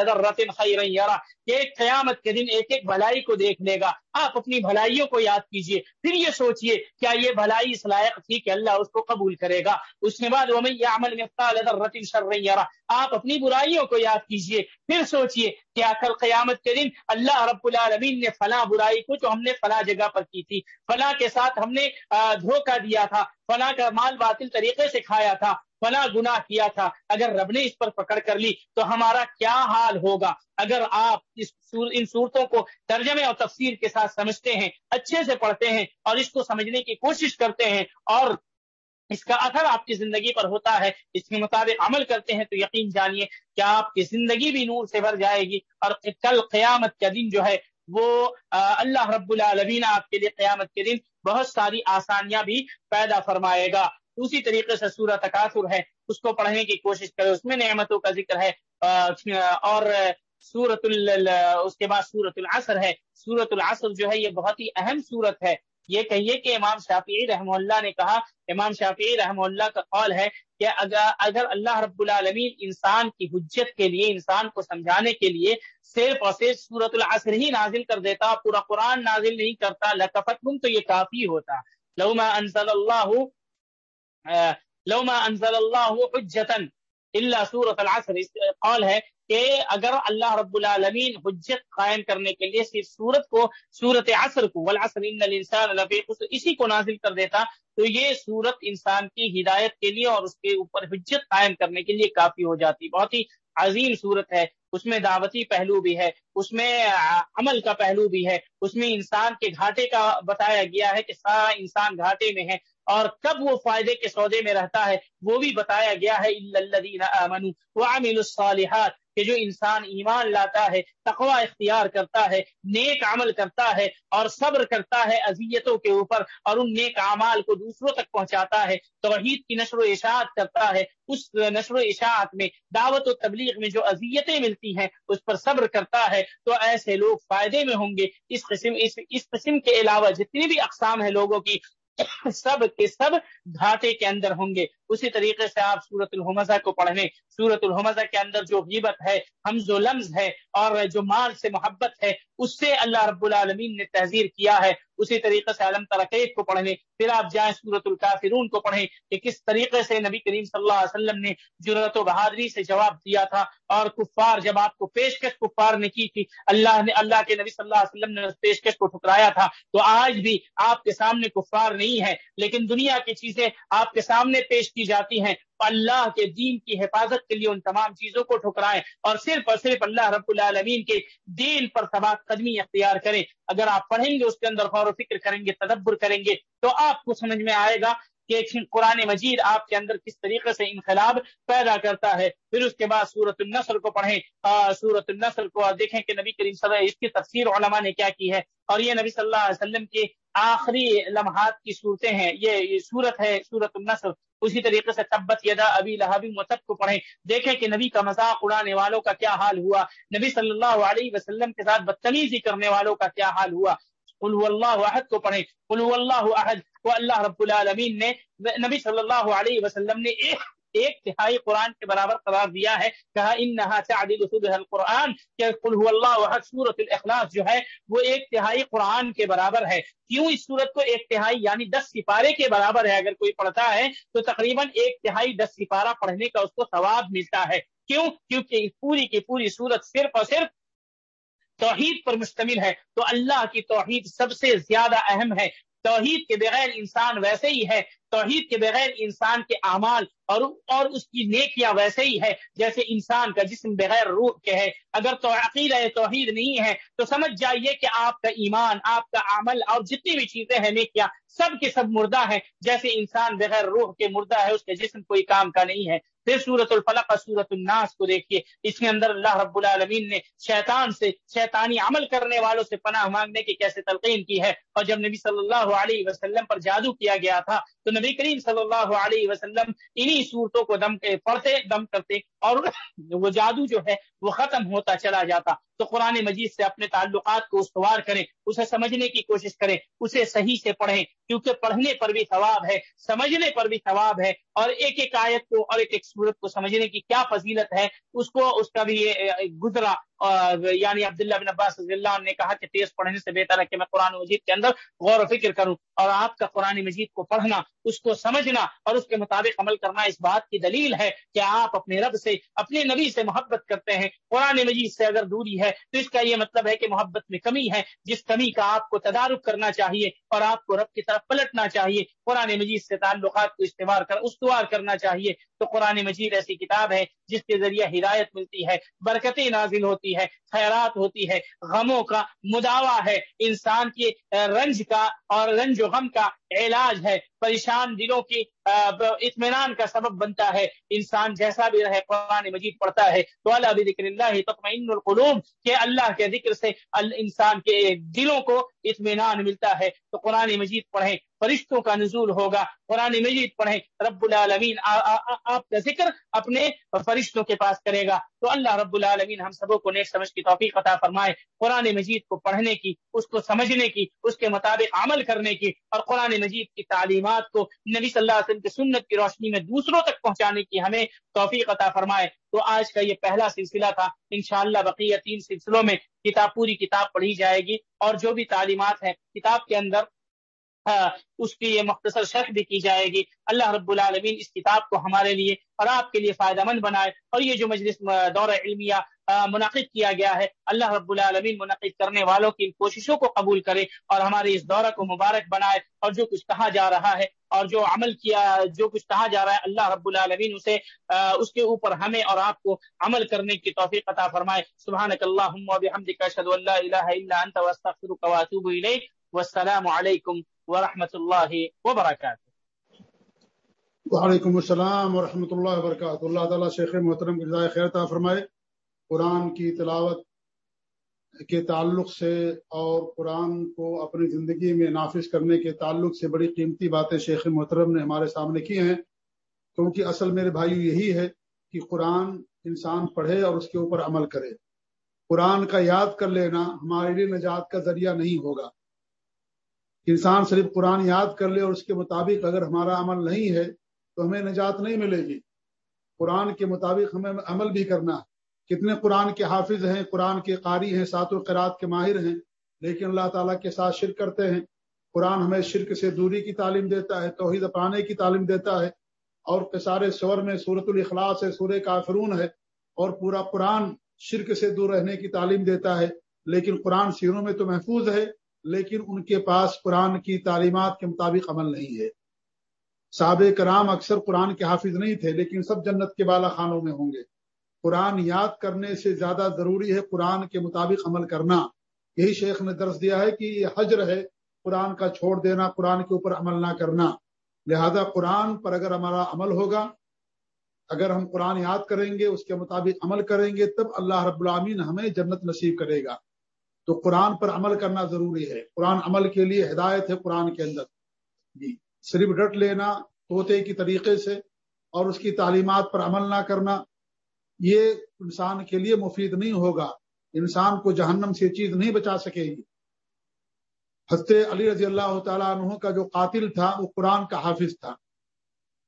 خيرا يرى کہ ایک قیامت کے دن ایک ایک بھلائی کو دیکھ لے گا۔ آپ اپنی بھلائیوں کو یاد کیجیے، پھر یہ سوچئے، کیا یہ بھلائی اس لائق تھی کہ اللہ اس کو قبول کرے گا؟ اس کے بعد ومن يعمل مثقال شرا يرى، آپ اپنی برائیوں کو یاد کیجیے، پھر سوچئے کیا کل قیامت کے دن اللہ رب العالمین نے فلاں برائی کو جو ہم نے فلاں جگہ پر کی تھی، فلاں کے ساتھ ہم نے دھوکہ دیا تھا، فلاں کا مال باطل طریقے سے کھایا تھا فلاں گناہ کیا تھا۔ اگر رب نے اس پر پکڑ کر لی تو ہمارا کیا حال ہوگا؟ اگر آپ اس ان صورتوں کو ترجمے اور تفسیر کے ساتھ سمجھتے ہیں، اچھے سے پڑھتے ہیں اور اس کو سمجھنے کی کوشش کرتے ہیں اور اس کا اثر آپ کی زندگی پر ہوتا ہے، اس کے مطابق عمل کرتے ہیں، تو یقین جانیے کہ آپ کی زندگی بھی نور سے بھر جائے گی اور کل قیامت کا دن جو ہے وہ اللہ رب العالمین آپ کے لیے قیامت کے دن بہت ساری آسانیاں بھی پیدا فرمائے گا۔ اسی طریقے سے سورہ تکاثر ہے۔ اس کو پڑھنے کی کوشش کرے اس میں نعمتوں کا ذکر ہے۔ اور سورت اس کے بعد سورت العصر ہے۔ سورت العصر جو ہے، یہ بہت ہی اہم سورت ہے۔ یہ کہیے کہ امام شافعی رحم اللہ نے کہا، امام شافعی رحم اللہ کا قول ہے کہ اگر اگر اللہ رب العالمین انسان کی حجت کے لیے، انسان کو سمجھانے کے لیے صرف اور صرف سورت العصر ہی نازل کر دیتا، پورا قرآن نازل نہیں کرتا لطفت تو یہ کافی ہوتا۔ لوما انزل اللہ لوما انزل اللہ حجتن اللہ صورت العصر قول ہے کہ اگر اللہ رب العالمین حجت قائم کرنے کے لیے صرف صورت کو صورت عصر کو، والعصر ان الانسان لفی اسی کو نازل کر دیتا، تو یہ صورت انسان کی ہدایت کے لیے اور اس کے اوپر حجت قائم کرنے کے لیے کافی ہو جاتی، بہت ہی عظیم صورت ہے۔ اس میں دعوتی پہلو بھی ہے، اس میں عمل کا پہلو بھی ہے۔ اس میں انسان کے گھاٹے کا بتایا گیا ہے کہ سارا انسان گھاٹے میں ہے اور کب وہ فائدے کے سودے میں رہتا ہے وہ بھی بتایا گیا ہے الصالحات کہ جو انسان ایمان لاتا ہے تقوی اختیار کرتا ہے نیک عمل کرتا ہے اور صبر کرتا ہے اذیتوں کے اوپر اور ان نیک اعمال کو دوسروں تک پہنچاتا ہے توحید کی نشر و اشاعت کرتا ہے اس نشر و اشاعت میں دعوت و تبلیغ میں جو اذیتیں ملتی ہیں اس پر صبر کرتا ہے تو ایسے لوگ فائدے میں ہوں گے۔ اس قسم اس, اس قسم کے علاوہ جتنی بھی اقسام ہیں لوگوں کی سب کے سب گھاٹے کے اندر ہوں گے۔ اسی طریقے سے آپ سورت الحمزہ کو پڑھنے سورت الحمزہ کے اندر جو غیبت ہے، حمز و لمز ہے اور جو مال سے محبت ہے، اس سے اللہ رب العالمین نے تحذیر کیا ہے۔ اسی طریقے سے علم ترقیت کو پڑھنے پھر آپ جائیں سورت الکافرون کو پڑھیں کہ کس طریقے سے نبی کریم صلی اللہ علیہ وسلم نے جرت و بہادری سے جواب دیا تھا اور کفار جب آپ کو پیشکش کفار نے کی تھی، اللہ نے، اللہ کے نبی صلی اللہ علیہ وسلم نے پیشکش کو ٹھکرایا تھا۔ تو آج بھی آپ کے سامنے کفار نہیں ہے لیکن دنیا کی چیزیں آپ کے سامنے پیش کی جاتی ہیں۔ اللہ کے دین کی حفاظت کے لیے ان تمام چیزوں کو ٹھکرائیں اور صرف اور صرف اللہ رب العالمین کے دین پر ثبات قدمی اختیار کریں۔ اگر آپ پڑھیں گے اس کے اندر غور و فکر کریں گے، تدبر کریں گے، تو آپ کو سمجھ میں آئے گا کہ قرآن مجید آپ کے اندر کس طریقے سے انقلاب پیدا کرتا ہے۔ پھر اس کے بعد سورت النصر کو پڑھیں۔ سورت النصر کو دیکھیں کہ نبی کریم صلی اللہ اس کی تفسیر علماء نے کیا کی ہے۔ اور یہ نبی صلی اللہ علیہ وسلم کے آخری لمحات کی صورتیں ہیں۔ یہ صورت ہے سورت النصر۔ اسی طریقے سے تبت یدا ابھی لہبی متب کو پڑھیں۔ دیکھیں کہ نبی کا مذاق اڑانے والوں کا کیا حال ہوا۔ نبی صلی اللہ علیہ وسلم کے ساتھ بدتمیزی کرنے والوں کا کیا حال ہوا۔ قلو اللہ عہد کو پڑھیں. قلو اللہ عہد کو اللہ رب العالمین نے نبی صلی اللہ علیہ وسلم نے ایک ایک تہائی قرآن کے برابر قرار دیا ہے، کہا انہا تعدل القرآن، کہ قل هو اللہ وحد سورت الاخلاص جو ہے، وہ ایک تہائی قرآن کے برابر ہے. کیوں اس صورت کو ایک تہائی یعنی دس سپارے کے برابر ہے؟ اگر کوئی پڑھتا ہے، تو تقریباً ایک تہائی دس سپارہ پڑھنے کا اس کو ثواب ملتا ہے. کیوں؟ کیونکہ پوری کی پوری صورت صرف اور صرف توحید پر مشتمل ہے۔ تو اللہ کی توحید سب سے زیادہ اہم ہے۔ توحید کے بغیر انسان ویسے ہی ہے۔ توحید کے بغیر انسان کے اعمال اور اور اس کی نیکیاں ویسے ہی ہے۔ جیسے انسان کا جسم بغیر روح کے ہے۔ اگر تو توحید نہیں ہے، تو سمجھ جائیے کہ آپ کا ایمان، آپ کا عمل اور جتنی بھی چیزیں ہیں، نیکیاں سب کے سب مردہ ہیں۔ جیسے انسان بغیر روح کے مردہ ہے، اس کے جسم کوئی کام کا نہیں ہے۔ پھر سورت الفلق اور سورت الناس کو دیکھیے، اس کے اندر اللہ رب العالمین نے شیطان سے، شیطانی عمل کرنے والوں سے پناہ مانگنے کی کیسے تلقین کی ہے؟ اور جب نبی صلی اللہ علیہ وسلم پر جادو کیا گیا تھا، تو نبی کریم صلی اللہ علیہ وسلم انہی صورتوں کو دم، پڑھتے، دم کرتے اور وہ جادو جو ہے وہ ختم ہوتا چلا جاتا۔ تو قرآن مجید سے اپنے تعلقات کو استوار کریں، اسے سمجھنے کی کوشش کریں، اسے صحیح سے پڑھیں۔ کیونکہ پڑھنے پر بھی ثواب ہے، سمجھنے پر بھی ثواب ہے۔ اور ایک ایک آیت کو اور ایک ایک صورت کو سمجھنے کی کیا فضیلت ہے، اس کو، اس کا بھی گزرا۔ یعنی عبداللہ بن عباس رضی اللہ عنہ نے کہا کہ تیز پڑھنے سے بہتر ہے کہ میں قرآن مجید کے اندر غور و فکر کروں اور آپ کا قرآن مجید کو پڑھنا، اس کو سمجھنا اور اس کے مطابق عمل کرنا اس بات کی دلیل ہے کہ آپ اپنے رب سے اپنے نبی سے محبت کرتے ہیں۔ قرآن مجید سے اگر دوری ہے تو اس کا یہ مطلب ہے کہ محبت میں کمی ہے۔ جس کمی کا آپ کو تدارک کرنا چاہیے اور آپ کو رب کی طرف پلٹنا چاہیے، قرآن مجید سے تعلقات کو استوار کر، استوار کرنا چاہیے۔ تو قرآن مجید ایسی کتاب ہے جس کے ذریعے ہدایت ملتی ہے، برکتیں نازل ہوتی ہے، خیرات ہوتی ہے، غموں کا مداوع ہے۔ انسان کے رنج کا اور رنج و غم کا علاج ہے، پریشان دلوں کی اطمینان کا سبب بنتا ہے۔ انسان جیسا بھی رہے، قرآن مجید پڑھتا ہے۔ تو اللہ بھی ذکر اللہ تطمئن القلوم کہ اللہ کے ذکر سے انسان کے دلوں کو اطمینان ملتا ہے۔ تو قرآن مجید پڑھیں۔ فرشتوں کا نزول ہوگا۔ قرآن مجید پڑھیں، رب العالمین آپ کا ذکر اپنے فرشتوں کے پاس کرے گا۔ تو اللہ رب العالمین ہم سبوں کو نیک سمجھ کی توفیق عطا فرمائے۔ قرآن مجید کو پڑھنے کی، اس کو سمجھنے کی، اس کے مطابق عمل کرنے کی اور قرآن مجید کی تعلیمات کو نبی صلی اللہ علیہ وسلم کی سنت کی روشنی میں دوسروں تک پہنچانے کی ہمیں توفیق عطا فرمائے۔ تو آج کا یہ پہلا سلسلہ تھا۔ انشاءاللہ بقیہ تین سلسلوں میں کتاب، پوری کتاب پڑھی جائے گی اور جو بھی تعلیمات ہیں کتاب کے اندر اس کی یہ مختصر شرح بھی کی جائے گی۔ اللہ رب العالمین اس کتاب کو ہمارے لیے اور آپ کے لیے فائدہ مند بنائے اور یہ جو مجلس دور علمیہ منعقد کیا گیا ہے، اللہ رب العالمین منعقد کرنے والوں کی کوششوں کو قبول کرے اور ہمارے اس دورہ کو مبارک بنائے اور جو کچھ کہا جا رہا ہے اور جو عمل کیا، جو کچھ کہا جا رہا ہے، اللہ رب العالمین اسے اس کے اوپر ہمیں اور آپ کو عمل کرنے کی توفیق عطا فرمائے۔ سبحانك اللهم وبحمدك اشهد ان لا اله الا انت واستغفرك واتوب اليك والسلام عليكم ورحمه الله وبركاته
وعلیکم السلام ورحمۃ اللہ وبرکاتہ۔ اللہ تعالیٰ شیخ محترم کی خیر عطا فرمائے۔ قرآن کی تلاوت کے تعلق سے اور قرآن کو اپنی زندگی میں نافذ کرنے کے تعلق سے بڑی قیمتی باتیں شیخ محترم نے ہمارے سامنے کی ہیں۔ کیونکہ اصل میرے بھائی یہی ہے کہ قرآن انسان پڑھے اور اس کے اوپر عمل کرے۔ قرآن کا یاد کر لینا ہمارے لیے نجات کا ذریعہ نہیں ہوگا۔ انسان صرف قرآن یاد کر لے اور اس کے مطابق اگر ہمارا عمل نہیں ہے تو ہمیں نجات نہیں ملے گی۔ قرآن کے مطابق ہمیں عمل بھی کرنا ہے۔ کتنے قرآن کے حافظ ہیں، قرآن کے قاری ہیں سات القرات کے ماہر ہیں، لیکن اللہ تعالیٰ کے ساتھ شرک کرتے ہیں۔ قرآن ہمیں شرک سے دوری کی تعلیم دیتا ہے، توحید اپنانے کی تعلیم دیتا ہے۔ اور سارے سور میں صورت الاخلاص ہے سور کافرون ہے۔ اور پورا قرآن شرک سے دور رہنے کی تعلیم دیتا ہے۔ لیکن قرآن سیروں میں تو محفوظ ہے۔ لیکن ان کے پاس قرآن کی تعلیمات کے مطابق عمل نہیں ہے۔ سابق کرام اکثر قرآن کے حافظ نہیں تھے، لیکن سب جنت کے بالا خانوں میں ہوں گے۔ قرآن یاد کرنے سے زیادہ ضروری ہے قرآن کے مطابق عمل کرنا۔ یہی شیخ نے درس دیا ہے کہ یہ حجر ہے، قرآن کا چھوڑ دینا، قرآن کے اوپر عمل نہ کرنا۔ لہذا قرآن پر اگر ہمارا عمل ہوگا، اگر ہم قرآن یاد کریں گے، اس کے مطابق عمل کریں گے، تب اللہ رب العامین ہمیں جنت نصیب کرے گا۔ تو قرآن پر عمل کرنا ضروری ہے۔ قرآن عمل کے لیے ہدایت ہے قرآن کے اندر۔ جی صرف ڈٹ لینا طوطے کی طریقے سے اور اس کی تعلیمات پر عمل نہ کرنا، یہ انسان کے لیے مفید نہیں ہوگا۔ انسان کو جہنم سے چیز نہیں بچا سکے گی۔ حضرت علی رضی اللہ تعالیٰ عنہ کا جو قاتل تھا، وہ قرآن کا حافظ تھا۔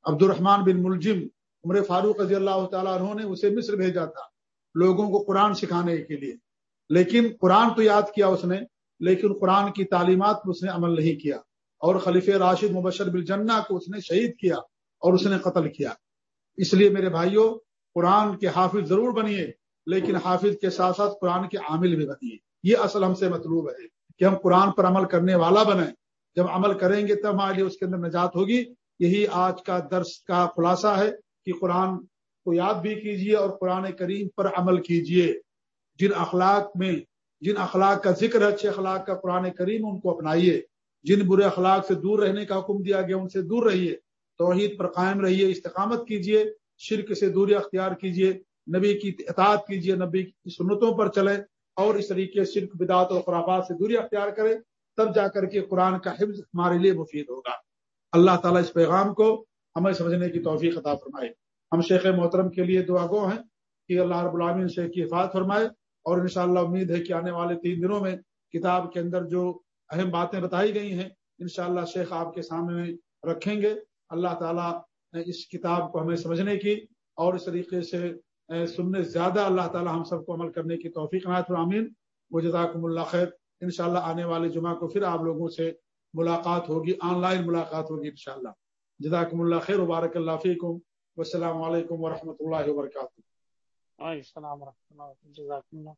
عبد الرحمان بن ملجم، عمر فاروق رضی اللہ تعالیٰ عنہ نے اسے مصر بھیجا تھا لوگوں کو قرآن سکھانے کے لیے۔ لیکن قرآن تو یاد کیا اس نے، لیکن قرآن کی تعلیمات پر اس نے عمل نہیں کیا۔ اور خلیف راشد مبشر بالجنہ کو اس نے شہید کیا اور اس نے قتل کیا۔ اس لیے میرے بھائیوں قرآن کے حافظ ضرور بنیے، لیکن حافظ کے ساتھ ساتھ قرآن کے عامل بھی بنیے۔ یہ اصل ہم سے مطلوب ہے کہ ہم قرآن پر عمل کرنے والا بنیں۔ جب عمل کریں گے تب ہمارے لیے اس کے اندر نجات ہوگی۔ یہی آج کا درس کا خلاصہ ہے کہ قرآن کو یاد بھی کیجیے اور قرآن کریم پر عمل کیجیے۔ جن اخلاق میں، جن اخلاق کا ذکر ہے، اچھے اخلاق کا قرآن کریم ان کو اپنائیے۔ جن برے اخلاق سے دور رہنے کا حکم دیا گیا، ان سے دور رہیے۔ توحید پر قائم رہیے، استقامت کیجیے شرک سے دوری اختیار کیجیے۔ نبی کی اطاعت کیجیے، نبی کی سنتوں پر چلے اور اس طریقے شرک بدعت اور خرافات سے دوری اختیار کرے تب جا کر کے قرآن کا حفظ ہمارے لیے مفید ہوگا۔ اللہ تعالیٰ اس پیغام کو ہمیں سمجھنے کی توفیق عطا فرمائے۔ ہم شیخ محترم کے لیے دعا گو ہیں کہ اللہ رب العامین سے کی حفاظت فرمائے۔ اور انشاءاللہ امید ہے کہ آنے والے تین دنوں میں کتاب کے اندر جو اہم باتیں بتائی گئی ہیں، انشاءاللہ شیخ آپ کے سامنے رکھیں گے۔ اللہ تعالیٰ اس کتاب کو ہمیں سمجھنے کی اور اس طریقے سے سننے زیادہ اللہ تعالی ہم سب کو عمل کرنے کی توفیق نایت العامین وہ جزاکم اللہ خیر۔ انشاءاللہ آنے والے جمعہ کو پھر آپ لوگوں سے ملاقات ہوگی، آن لائن ملاقات ہوگی انشاءاللہ۔ جزاکم اللہ خیر۔ وبارک اللہ فیکم۔ والسلام علیکم ورحمۃ اللہ وبرکاتہ۔
السلام ورحمۃ اللہ جزاک اللہ